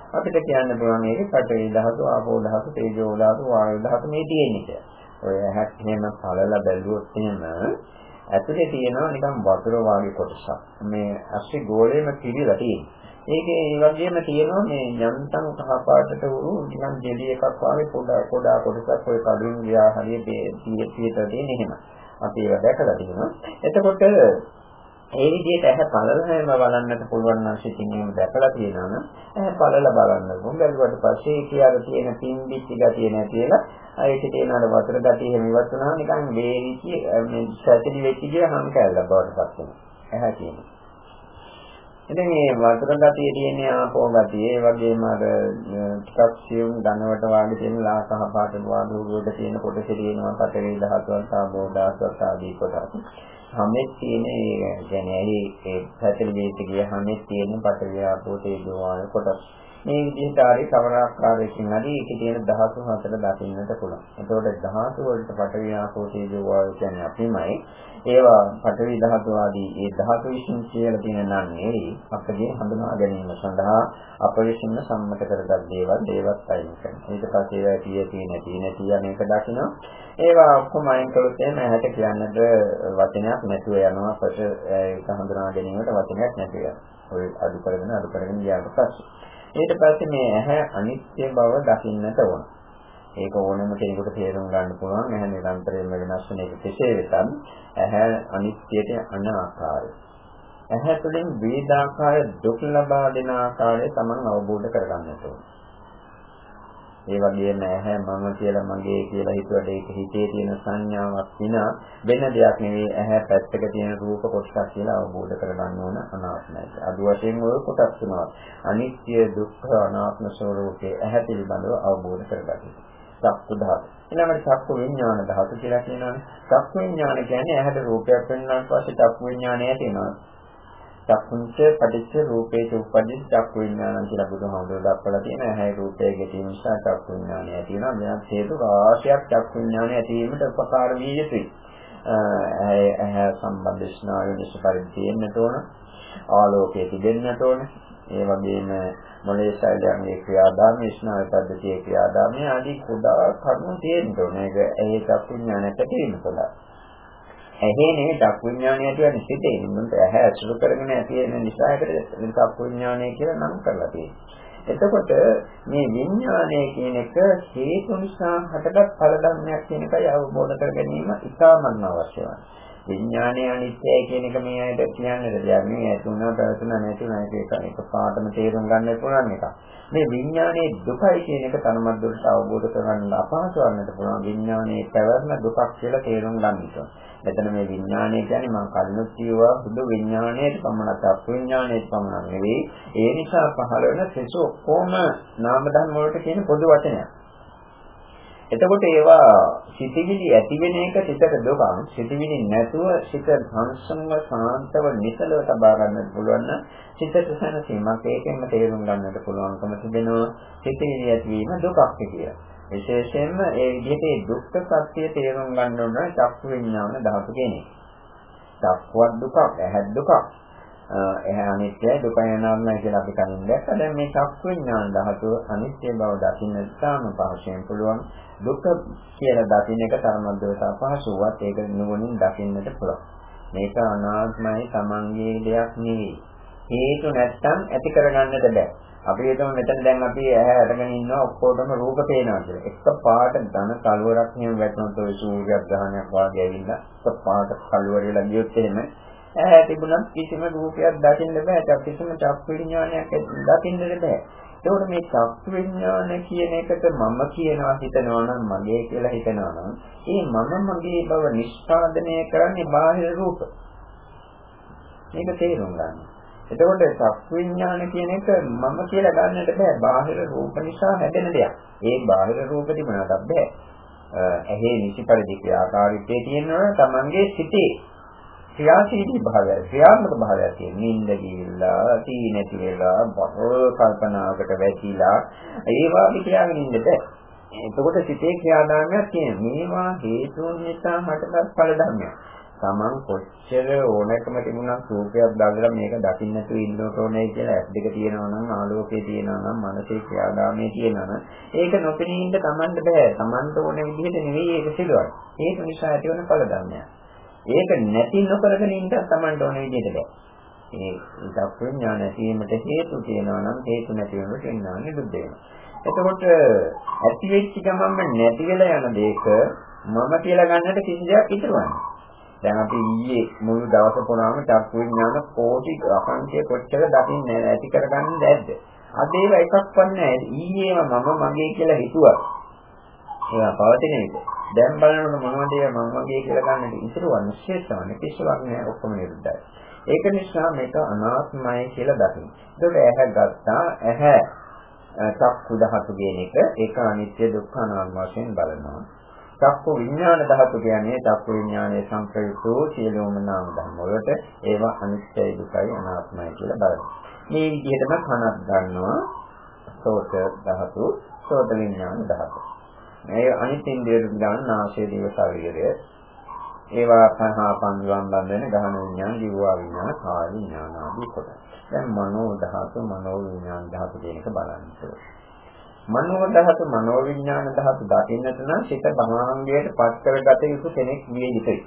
අපිට කියන්න පුළුවන් මේක පඨවි ධාතු, ආපෝ ධාතු, තේජෝ ධාතු, වායු ධාතු මේ තියෙන්නේ කියලා. ඔය ඇහක් එහෙම පළලා බැලුවොත් එහෙම ඇතුලේ තියෙනවා නිකන් වතුර වාගේ කොටසක්. මේ ඇස්සේ ගෝලෙම පිළිලා තියෙන්නේ. ඒකේ ඒ වගේම තියෙනවා මේ යන්තම් කහ පාටට උරු නිකන් ජෙලි එකක් වගේ පොඩා පොඩා කොටසක් ඔය කඩින් ගියා හරියට තියෙ තියෙන එහෙම. අපි ඒක දැකලා තියෙනවා. එතකොට ඒ විදිහට ඇහැ පළලම බලන්නට පුළුවන් නම් සිතින් එහෙම දැකලා තියෙනවා නම් ඇහැ පළල බලන්න ඕන. බැලුවට පස්සේ කියලා තියෙන පිම්බිච්ච ගතිය නැතිලා ඒක තියෙන අර වතුර ගතිය එහෙම ඉවත් වුණාම නිකන් වේවිච්ච මේ සැතිලි වෙච්ච කියලා හම් කැල්ලක් බවට පත් වෙනවා. ඇහැ තියෙනවා. ඉතින් මේ වතුර ගතිය තියෙන ආපෝ ගතිය ඒ වගේම අර ටිකක් සියුම් ධනවට වාගේ තියෙන ලා කහ පාට වාදුවක තියෙන කොට තියෙනවා පතරේ ධාතුවක් ආපෝ ධාතුවක් ආදී කොටස්. හැමෙත් තියෙන ඒ කියන්නේ ඒ පැතල වේට ගිය හැමෙත් තියෙන පතරේ ආපෝ තේජෝ වායු කොටස්. මේ විදිහට ආරි කවර ආකාරයකින් හරි ඒකේ තියෙන ධාතු හතර දකින්නට පුළුවන්. එතකොට ධාතු වලට පඨවි ආපෝ තේජෝ වායු කියන්නේ අපිමයි. ඒවා පඨවි ධාතු ආදී ඒ ධාතු විශ්ින් කියලා තියෙන නම් නෙවෙයි අපගේ හඳුනා ගැනීම සඳහා අප විශ්ින්න සම්මත කරගත් දේවල් දේවත් අයින් කරනවා. ඊට පස්සේ ඒවා tie තියෙන තියෙන තිය මේක දකින්න. ඒවා ඔක්කොම අයින් කළොත් එහෙනම් ඇහැට කියන්නද වචනයක් නැතුව යනවා. පස්ස ඒක හඳුනා ගැනීමට වචනයක් නැතුව යනවා. ඔය අඩු කරගෙන අඩු කරගෙන ගියාට පස්සේ ඊට පස්සේ මේ ඇහැ අනිත්‍ය බව දකින්නට ඕන. ඒක ඕනම කෙනෙකුට තේරුම් ගන්න පුළුවන්. ඇහැ නිරන්තරයෙන්ම වෙනස් වෙන එක කෙසේ වෙතත් ඇහැ අනිත්‍යයට අන ආකාරය. ඇහැ තුළින් වේදාකාර දුක් ලබා දෙන ආකාරය Taman අවබෝධ කරගන්නට ඕන. ඒ වගේම ඇහැ මම කියලා මගේ කියලා හිතුවට ඒක හිතේ තියෙන සංඥාවක් විනා වෙන දෙයක් නෙවෙයි ඇහැ පැත්තක තියෙන රූප කොටසක් කියලා අවබෝධ කරගන්න ඕන අනාත්මයි. අද වශයෙන් ඔය කොටස් තුනක් අනිත්‍ය දුක්ඛ අනාත්ම ස්වરૂපයේ ඇහැ පිළිබඳව අවබෝධ කරගන්න. චක්කු ධාතු. ඊළඟට චක්කු විඥාන ධාතු කියලා කියනවානේ. චක්කු විඥාන කියන්නේ ඇහැට රූපයක් පෙන්වනාට පස්සේ චක්කු විඥානය ඇති වෙනවා. චක්කුංච පටිච්ච රූපේච උපදින් චක්කු විඥානං කියලා බුදුහාමුදුරුවෝ දක්වලා තියෙන ඇහැ රූපයේ ගැටීම නිසා චක්කු විඥානය ඇති වෙනවා. මෙයක් හේතු රාශියක් චක්කු විඥානය ඇති වීමට උපකාර වී යුතුයි. ඇහැ සම්බන්ධ ස්නායු නිසි පරිදි තියෙන්නට ඕන. ආලෝකයේ තිබෙන්නට ඕන. ඒ වගේම මොලේ ශෛලයන්ගේ ක්‍රියාදාමයේ ස්නායු පද්ධතියේ ක්‍රියාදාමයේ ආදී කුඩා කරුණු තියෙන්න ඕන. ඒක ඒ චක්කු විඥානයට තියෙන්න පුළුවන්. ඇහි නේ චක්කු විඥානය කියන්නේ සිතේ මුන්ට ඇහැ අසුරු කරගෙන ඇති වෙන නිසා ඒකට චක්කු විඥානය කියලා නම් කරලා තියෙනවා. එතකොට මේ විඥානය කියන එක හේතු නිසා හටගත් ඵල ධර්මයක් කියන එකයි අවබෝධ කර ගැනීම ඉතාමත් අවශ්‍යයි. විඥානය අනිත්‍යයි කියන එක මේ ඇයිද කියන්නේ දෙයක් නෙවෙයි. ඇතුණා පැවතුණා නැතුණා ඒක එක පාඩම තේරුම් ගන්න පුළුවන් එකක්. මේ විඥානයේ දුකයි කියන එක තරමක් දුරට අවබෝධ කරගන්න අපහසු වන්නට පුළුවන්. විඥානයේ පැවැත්ම දුකක් කියලා තේරුම් ගන්න ඕනේ. මෙතන මේ විඥානය කියන්නේ මම කලිනුත් කියවා බුදු විඥානයේ පමණක් අත් විඥානයේ පමණක් නෙවෙයි ඒ නිසා පහළ වෙන සෙසු ඔක්කොම නාම ධර්ම වලට කියන පොදු වචනයක්. එතකොට ඒවා සිතිවිලි ඇති වෙන එක සිතට දුකක් සිතිවිලි නැතුව සිත සංසම්ව සාන්තව නිසලව තබා ගන්නට පුළුවන් නම් සිතට සැනසීමක් ඒකෙන්ම තේරුම් ගන්නට පුළුවන්කම තිබෙනවා සිතිවිලි ඇතිවීම දුකක් කියලා. විශේෂයෙන්ම ඒ විදිහට ඒ දුක්ඛ සත්‍ය තේරුම් ගන්න ඕන චක්කු විඥාන ධාතු කියන්නේ. චක්කුවක් දුකක්, ඇහත් දුකක්. එහේ අනිත්‍යයි දුකයි නාමයි කියලා අපි කලින් දැක්කා. දැන් මේ චක්කු විඥාන ධාතුව අනිත්‍ය බව දකින්න ඉතාම පහසුවෙන් පුළුවන්. දුක කියලා දකින්න එක තරමද්දවට අපහසුවත් ඒක නුවණින් දකින්නට පුළුවන්. මේක අනාත්මයි Tamange දෙයක් නෙවෙයි. හේතු නැත්තම් ඇති කරගන්නට බෑ. අපි හිතමු මෙතන දැන් අපි ඇහැ අරගෙන ඉන්නවා ඔක්කොටම රූප පේනවා කියලා. එක පාට ධන කලවරක් නියම වැටුනොත් ඔය සූර්ය ග්‍රහණයක් වාගේ ඇවිල්ලා එක පාට කලවරේ ලගියොත් එහෙම ඇහැ තිබුණත් කිසිම රූපයක් දකින්න බෑ. කිසිම චක්ක විඥානයක් දකින්න බෑ. ඒකට මේ චක්ක විඥාන කියන එකට මම කියනවා හිතනවා නම් මගේ කියලා හිතනවා නම් ඒ මම මගේ බව නිෂ්පාදනය කරන්නේ බාහිර රූප. මේක තේරුම් ගන්න. එතකොට සත්විඥාන කියන එක මම කියලා ගන්නට බෑ. බාහිර රූප නිසා හැදෙන දෙයක්. ඒ බාහිර රූප තිබුණාට බෑ. ඇහි නිසි පරිදි ක්‍රියාකාරීත්වයේ තියෙනවා තමන්ගේ සිතේ ක්‍රියාශීලී භාවය, ක්‍රියාත්මක භාවය තියෙන. නිින්ද ගිහිල්ලා, තී නැති වෙලා, බහෝ කල්පනාවකට වැටිලා, ඒ වාගේ ක්‍රියාගෙන ඉන්න බෑ. එතකොට සිතේ ක්‍රියාදාමයක් තියෙනවා. මේවා හේතුන් නිසා හටගත් ඵල ධර්මයක්. Taman කොච්චර ඕනකම තිබුණා රූපයක් දාලා මේක දකින්න නැතුව ඉන්නකොට ඕනේ කියලා ඇස් දෙක තියෙනවා නම් ආලෝකය තියෙනවා නම් මනසේ ක්‍රියාදාමයේ තියෙනවා නම් ඒක නොපෙනී ඉන්න Tamanට බෑ. Tamanට ඕන විදිහට නෙවෙයි ඒක සිදුවන්නේ. ඒක නිසා ඇතිවන ඵල ධර්මයක්. ඒක නැති නොකරගෙන ඉන්න Tamanට ඕන විදිහට බෑ. ඒ දක්ඥාන ඇතිවීමට හේතු තියෙනවා නම් හේතු නැති වෙනකොට එනවා නිරුද්ධ වෙනවා. එතකොට ඇති වෙච්ච ගමන්ම නැති වෙලා යන දෙයක මම කියලා ගන්නට කිසි දෙයක් ඉතුරුවන්නේ දැන් අපි ඊයේ මුළු දවස පුරාම චක්කු විඥාන කෝටි අසංඛ්‍ය කොච්චර දකින්නේ ඇති කරගන්න දැද්ද. අද ඒව එකක්වත් නැහැ. ඊයේම මම මගේ කියලා හිතුවා. ඒවා පවතින එක. දැන් බලනකොට මොනවද ඒවා මම මගේ කියලා ගන්නට ඉතුරු වන්නේ ශේෂවන්නේ කිසිවක් නැහැ ඔක්කොම නිරුද්ධයි. ඒක නිසා මේක අනාත්මයි කියලා දකින්න. ඒකට ඇහැ ගත්තා ඇහැ චක්කු ධාතු කියන එක ඒක අනිත්‍ය දුක්ඛ අනාත්ම වශයෙන් බලනවා. චක්කු විඥාන ධාතු කියන්නේ චක්කු විඥානයේ සංකේතෝ සියලුම නාම ධර්ම වලට ඒවා අනිත්‍යයි දුකයි අනාත්මයි කියලා බලනවා. මේ විදිහටම කනක් ගන්නවා සෝත ධාතු, සෝත විඥාන ධාතු. මේ අනිත් ඉන්ද්‍රිය ගන්න නාසය දිව ශරීරය ඒවා පහ පංචවම් බඳින ගහන විඥාන, දිවවා විඥාන, කාය විඥාන ආදී කොට. දැන් මනෝ ධාතු, මනෝ විඥාන ධාතු කියන එක බලන්න ඕනේ. මනෝ ධාතු මනෝ විඥාන ධාතු දකින්නට නම් සිත භවංගයට පත් කරගත යුතු කෙනෙක් විය යුතුයි.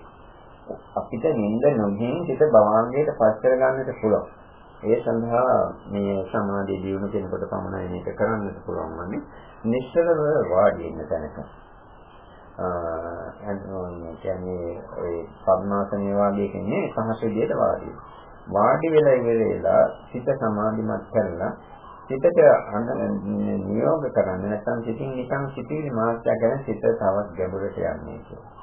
අපිට නිින්ද නොගින් සිත භවංගයට පත් කරගන්නට පුළුවන්. ඒ සඳහා මේ සමාධිය දියුණු කෙනෙකුට පමණයි මේක කරන්නට පුළුවන් වන්නේ. නිශ්චලව වාඩි වෙන තැනක. අ කියන්නේ ඒ පద్මාසනයේ වාගේ කෙනෙක් පහසු විදියට වාඩි වාඩි වෙලා ඉවරලා සිත සමාධිමත් කරලා සිතට නියෝග කරන්න නැත්නම් සිතින් නිකන් සිටිවිලි මාත්‍යා ගැන සිත තවත් ගැඹුරට යන්නේ කියලා.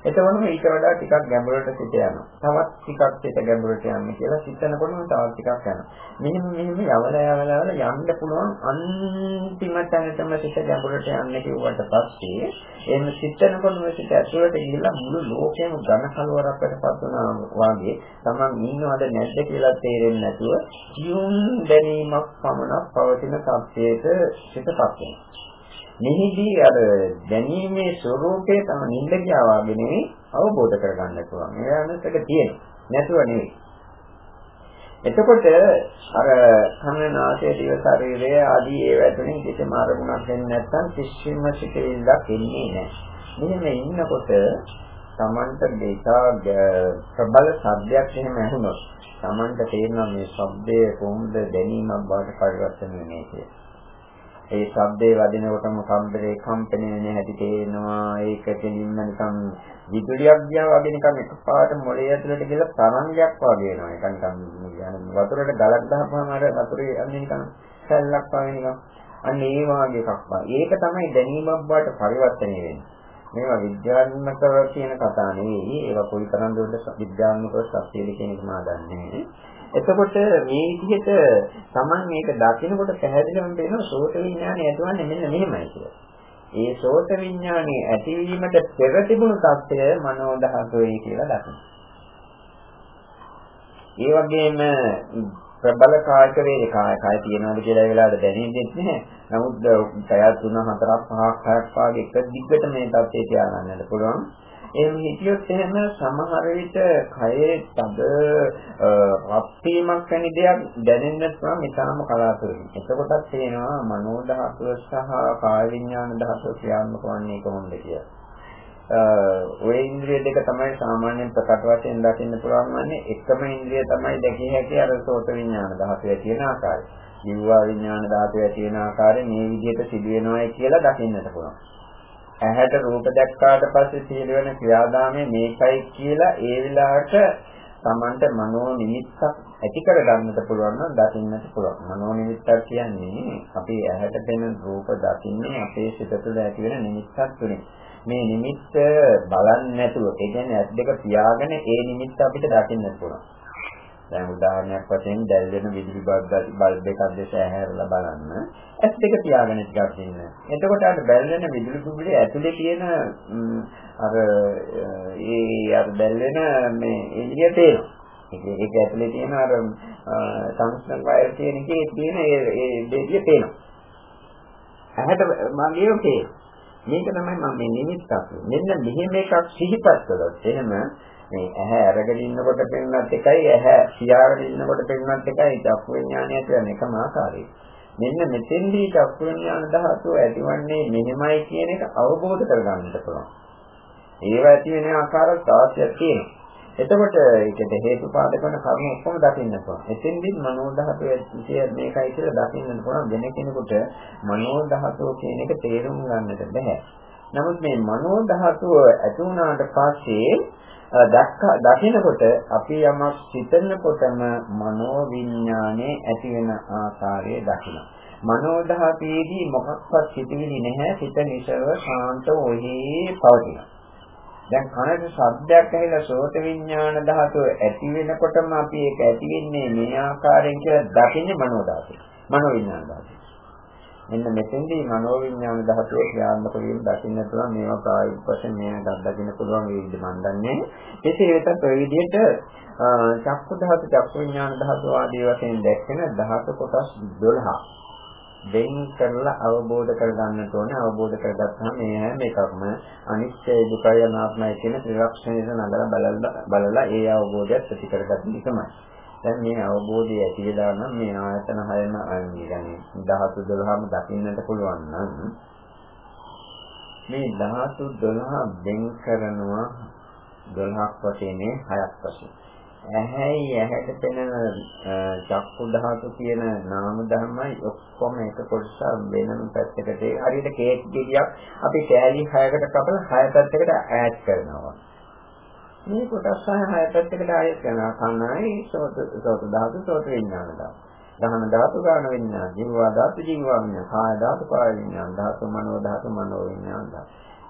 එතකොටම ඊට වඩා ටිකක් ගැඹුරට සිට යනවා. තවත් ටිකක් සිට ගැඹුරට යන්නේ කියලා සිතනකොටම තවත් ටිකක් යනවා. මෙහෙම මෙහෙම යවල යවල යවල යන්න පුළුවන් අන්තිම තැනටම සිට ගැඹුරට යන්න කිව්වට පස්සේ එහෙම සිතනකොටම සිට ඇතුළට ගිහිල්ලා මුළු ලෝකෙම ඝන කලවරකටපත් වුණා වගේ තමන් ඉන්නවද නැද්ද කියලා තේරෙන්නේ නැතුව ජීවුම් දැනීමක් පමණක් පවතින තත්ත්වයට සිතපත් වෙනවා. මෙහිදී අර දැනීමේ ස්වરૂපය තම නිින්ද ගියා වගේ නෙවෙයි අවබෝධ කරගන්න පුළුවන්. ඒ අනුසක තියෙන. නැතුව නෙවෙයි. එතකොට අර කනනාසය දිව ශරීරය ආදී ඒ වැටුනේ කිසිම අරමුණක් දෙන්නේ නැත්නම් කිසිම සිතෙල්ලක් එන්නේ නැහැ. මෙහෙම ඉන්නකොට Tamanට දෙකා ප්‍රබල සද්දයක් එහෙම ඇහුනොත් Tamanට තේරෙනවා මේ ශබ්දයේ කොහොමද දැනීමක් බවට පරිවර්තන වෙන්නේ කියලා. ඒ ශබ්දේ වදිනකොටම කම්බරේ කම්පණය වෙන හැටි තේරෙනවා ඒක දෙනින්ම නිකන් විදුලියක් ගියා වගේ නිකන් එකපාරට මොළේ ඇතුළට ගිහලා තරංගයක් වගේ වෙනවා. ඒක නිකන් වතුරට ගලක් දාපුවම අර වතුරේ යන්නේ නිකන් සැල්ලක් වගේ නිකන්. අන්න ඒ වගේ එකක් වගේ ඒක තමයි දැනීමක් බවට පරිවර්තනය වෙන්නේ. මේවා විද්‍යාත්මකව කියන කතා නෙවෙයි. ඒවා කොයිතරම් දුරට විද්‍යාත්මකව සත්‍යද කියන එක මා දන්නේ එතකොට මේ විදිහට Taman මේක දකිනකොට පැහැදිලිවම පේනවා සෝත විඥානය ඇතිවන්නේ මෙන්න මෙහෙමයි කියලා. ඒ සෝත විඥානයේ ඇතිවීමට පෙර තිබුණු தත්ත්වය මනෝ ධාතුවේ කියලා දකිනවා. ඒ වගේම ප්‍රබල කායික වේද කාය කාය තියනවාද කියලා ඒ වෙලාවට දැනෙන්නේ නැහැ. නමුත් කය 3 4 5ක් 6ක් වාගේ එක දිග්ගට මේ தත්ත්වය තියාගන්නට පුළුවන්. එහෙම හිතියොත් එහෙම සමහර විට කයේ තද රත් වීමක් වැනි දෙයක් දැනෙන්නත් පුළුවන් ඉතාලම කලාතුරකින්. එතකොටත් තේනවා මනෝ ධාතුව සහ කාය විඥාන ධාතුව ක්‍රියාත්මක වන්නේ කොහොමද කියලා. ඔය ඉන්ද්‍රිය දෙක තමයි සාමාන්‍යයෙන් ප්‍රකට වශයෙන් දකින්න පුළුවන් වන්නේ එකම ඉන්ද්‍රිය තමයි දැකිය හැකි අර සෝත විඥාන ධාතුවේ තියෙන ආකාරය. ජීවා විඥාන ධාතුවේ තියෙන ආකාරය මේ විදිහට සිදුවෙනවායි කියලා දකින්නට පුළුවන්. ඇහැට රූප දැක්කාට පස්සේ සියලු වෙන ක්‍රියාදාමය මේකයි කියලා ඒ විලාට Tamante මනෝ නිමිත්තක් ඇති කර ගන්නට පුළුවන් නම් දකින්නට පුළුවන්. මනෝ නිමිත්තක් කියන්නේ අපි ඇහැට පෙනෙන රූප දකින්නේ අපේ සිත තුළ ඇති වෙන නිමිත්තක් තුනේ. මේ නිමිත්ත බලන්නේ නැතුව, ඒ කියන්නේ ඇස් දෙක පියාගෙන ඒ නිමිත්ත අපිට දකින්නට පුළුවන්. දැන් උදාහරණයක් වශයෙන් දැල් වෙන විදුලි බල්බ් එකක් දැස ඇහැරලා බලන්න ඇස් දෙක තියාගෙන ටිකක් ඉන්න. එතකොට අර බැල් වෙන විදුලි කුඹුලේ ඇතුලේ තියෙන අර ඒ අර බැල් වෙන මේ එළිය පේනවා. ඒක ඒක ඇතුලේ තියෙන අර සංස්කරණ වයර් කියන එකේ තියෙන ඒ ඒ දෙවිය පේනවා. ඇහැට මගේ ඔකේ. මේක තමයි මම මේ නිමිත්තක්. මෙන්න මෙහෙම එකක් සිහිපත් කළොත් එහෙම මේ ඇහැ අරගෙන ඉන්නකොට පෙන්වන්නත් එකයි ඇහැ පියාගෙන ඉන්නකොට පෙන්වන්නත් එකයි චක්කු විඥානය කියන්නේ එකම ආකාරයි. මෙන්න මෙතෙන්දී චක්කු විඥාන ධාතුව ඇතිවන්නේ මෙහෙමයි කියන එක අවබෝධ කරගන්නට පුළුවන්. ඒව ඇති වෙන ආකාර තාක්ෂයක් තියෙනවා. එතකොට ඒකට හේතුපාදක වන කර්ම ඔක්කොම දකින්න පුළුවන්. එතෙන්දී මනෝ ධාතුව මේකයි කියලා දකින්න පුළුවන් වෙන කෙනෙකුට මනෝ ධාතුව කියන එක තේරුම් ගන්නට බැහැ. නමුත් මේ මනෝ ධාතුව ඇති වුණාට පස්සේ දැක්ක දකිනකොට අපි යමක් සිතනකොටම මනෝ විඥානේ ඇති වෙන ආකාරය දකිනවා. මනෝ දහපේදී මොකක්වත් සිටිවිලි නැහැ සිත නිසව ශාන්ත ඔහි පවතිනවා. දැන් කනට ශබ්දයක් ඇහිලා සෝත විඥාන ධාතුව ඇති වෙනකොටම අපි ඒක ඇති වෙන්නේ මේ ආකාරයෙන් කියලා දකින්නේ මනෝ ධාතුව. මනෝ විඥාන ධාතුව. මෙන්න මෙතෙන්දී මනෝවිඤ්ඤාණ ධාතුවේ ක්‍රියාත්මක වීම දකින්න පුළුවන් මේවා ප්‍රායෝගික වශයෙන් මේක අත්දකින්න පුළුවන් ඒ විදිහ මම දන්නේ. කෙසේ වෙතත් ඔය විදිහට චක්කු ධාතු චක්කු විඤ්ඤාණ ධාතු ආදී වශයෙන් දැක්කෙන ධාතු කොටස් 12 වෙන් කරලා අවබෝධ කරගන්නට ඕනේ අවබෝධ කරගත්තාම මේ හැම එකක්ම අනිත්‍ය දුකයි අනාත්මයි කියන ත්‍රිලක්ෂණයට නගලා බලලා බලලා ඒ අවබෝධයත් ඇති කරගන්න එකමයි. දැන් මේ අවබෝධය ඇති වෙලා නම් මේ ආයතන හයම يعني 10 12ම දකින්නට පුළුවන් නම් මේ 10 12 වෙන් කරනවා 12ක් වශයෙන් 6ක් වශයෙන් ඇහැයි ඇහැට පෙනෙන චක්කු ධාතු කියන නාම ධර්මයි ඔක්කොම එක කොටස වෙනම පැත්තකට හරියට කේක් ගෙඩියක් අපි කෑලි 6කට කපලා 6 පැත්තකට ඈඩ් කරනවා මේ කොටස් හය හය පැත්තකට ආයෙත් යනවා කනයි සෝත සෝත ධාතු සෝත විඥාන ධාතු. ගහන ධාතු ගාන විඥාන, ජීවා ධාතු ජීවා විඥාන, කාය ධාතු කාය විඥාන, ධාතු මනෝ ධාතු මනෝ විඥාන.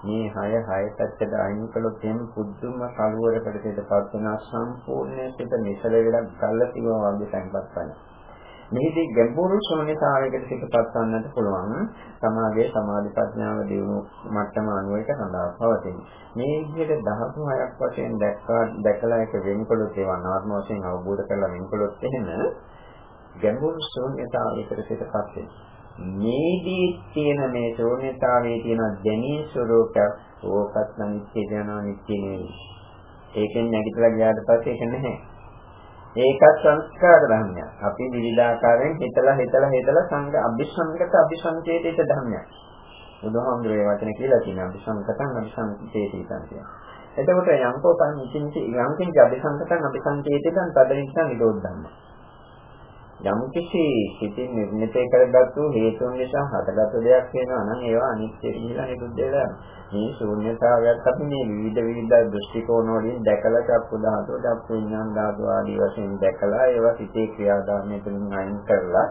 මේ හය හය පැත්තට අයින් කළොත් එම් පුදුම කලවරකට පිටපත් වෙන සම්පූර්ණ සිත නිසල වෙලා ගල්ල තිබුණා වගේ සංපත් වෙනවා. මෙහිදී ගැඹුරු ශූන්‍යතාවයකට පිටපත් වන්නට පුළුවන් සමාගයේ සමාධි ප්‍රඥාව දියුණු මට්ටම අනුව එක සඳහා පවතින. මේ විදිහට ධාතු හයක් වශයෙන් දැක්කා දැකලා එක වෙන්කොළොත් ඒවා අනාත්ම වශයෙන් අවබෝධ කරලා වෙන්කොළොත් එහෙම ගැඹුරු ශූන්‍යතාවයකට පිටපත් වෙනවා. මේදී තියෙන මේ ශූන්‍යතාවයේ තියෙන දැනී ස්වરૂපය ඕකත් නිත්‍ය යනවා නිත්‍ය නෙවෙයි. ඒකෙන් නැගිටලා ගියාට පස්සේ ඒක නැහැ. ඒකත් සංස්කාර ධර්මයක්. අපි විවිධ ආකාරයෙන් හිතලා හිතලා හිතලා සංග අභිසංකත අභිසංකේතිත ධර්මයක්. බුදුහාමුදුරේ වචන කියලා තියෙනවා අභිසංකතං අභිසංකේතිතං කියලා. එතකොට යම්කෝ පරම ඉතිමිති යම්කින් අභිසංකතං අභිසංකේතිතං තදින්සං නිරෝධං. යම්කිසි සිතින් නිර්ණිතේ කරගත්තු හේතුන් නිසා හටගත්තු දෙයක් වෙනවා නම් ඒවා අනිත්‍ය කියලා නිරුද්ධ වෙලා මේ ශූන්‍යතාවයත් අපි මේ විවිධ විවිධ දෘෂ්ටි කෝණ වලින් දැකලා චක්කු ධාතුව, චක්කු විඥාන ධාතුව ආදී වශයෙන් දැකලා ඒවා සිතේ ක්‍රියාදාමය තුළින් අයින් කරලා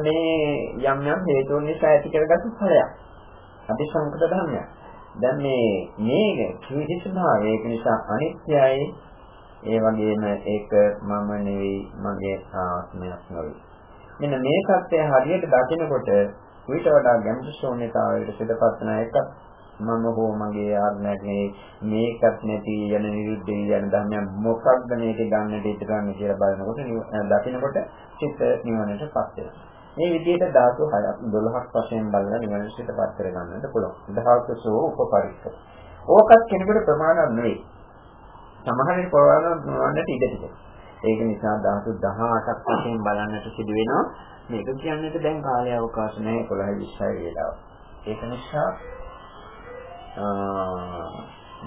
මේ යම් යම් හේතුන් නිසා ඇති කරගත්තු ඵලයක්. අපි සංකත ධර්මයක්. දැන් මේ මේ කිවිදිසනා ඒක නිසා අනිත්‍යයි ඒ වගේම ඒක මම නෙවෙයි මගේ ආත්මයක් නෙවෙයි. මෙන්න මේ සත්‍යය හරියට දකිනකොට ඊට වඩා ගැඹුරු ශූන්‍යතාවයකට පිටපත් වෙන එකක් මම හෝ මගේ ආත්මයක් නෙවෙයි මේකත් නැති යන නිරුද්ධ යන ධර්මයන් මොකක්ද මේක ගන්නට ඉත ගන්න කියලා බලනකොට දකිනකොට චිත්ත නිවනටපත් වෙනවා. මේ විදිහට ධාතු 6ක් 12ක් වශයෙන් බලලා නිවනටපත් කර ගන්නට පුළුවන්. ධාතුසෝ උපපරික්ක. ඕකත් කෙනෙකුට ප්‍රමාණවත් නෙවෙයි. සමහර විට ප්‍රමාණවත් නොවන්නට ඉඩ තිබෙනවා. ඒක නිසා ධාතු 18ක් වශයෙන් බලන්නට සිදු වෙනවා. මේක කියන්නට දැන් කාලය අවකාශ නැහැ 11 20 වේලාව. ඒක නිසා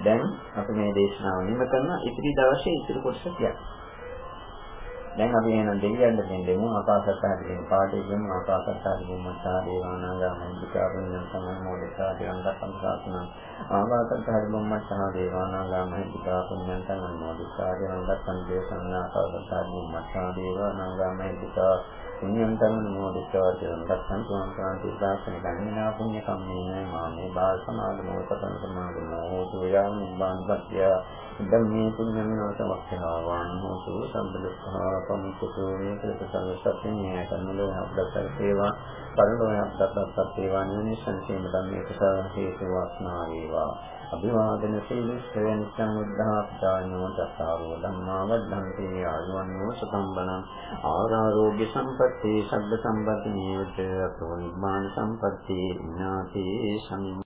දැන් අපි මේ දේශනාව නිම කරන ඉතිරි දවසේ ඉතිරි කොටස කියන්න. දැන් අපි එහෙනම් දෙවියන් දෙමින් දෙමු ආකාශත්තාදී පාඩේ ගමු ආකාශත්තාදී මුත්තා දේවානාගා මහින්දිකා පුඤ්ඤං සම්මෝදිතා දිරංගතං සාසනං ආකාශත්තාදී මුම්මත්තා දේවානාගා මහින්දිකා පුඤ්ඤං සම්මෝදිතා දිරංගතං දේශනා ආකාශත්තාදී මුම්මත්තා දේවානාගා මහින්දිකා පුඤ්ඤං තමනෝ දිස්සවර්ජන දස්සං තුං කාන්ති දාසන ගණනා පුඤ්ඤ කම්මේන මාමේ බාල සමාගමෝ පතං සමාගමෝ හෝතු යාම නිබ්බාන පත්‍ය ධම්මේ පුඤ්ඤං නෝසවක්ඛාවාන් හෝතු සම්බුද්ධා පමුක්ඛතෝ මේකලක සංසප්පේ න්‍යායකරණලෝ අපදත්තර සේවා පරිණෝය අපදත්තර සේවා නිවනේ සංසීම ධම්මේ කුසල හේතු වාස්නා වේවා. අභිවාදන සීලස්සයන් සම්මුද්ධාප්තානෝ දසාරෝ ධම්මා වද්ධන්ති ආයුවන්ෝ සුඛම්බන. ආරෝග්‍ය සම්පatti සබ්බ සම්පatti නියත අතෝ නිබ්බාන සම්පatti ඥාති සමි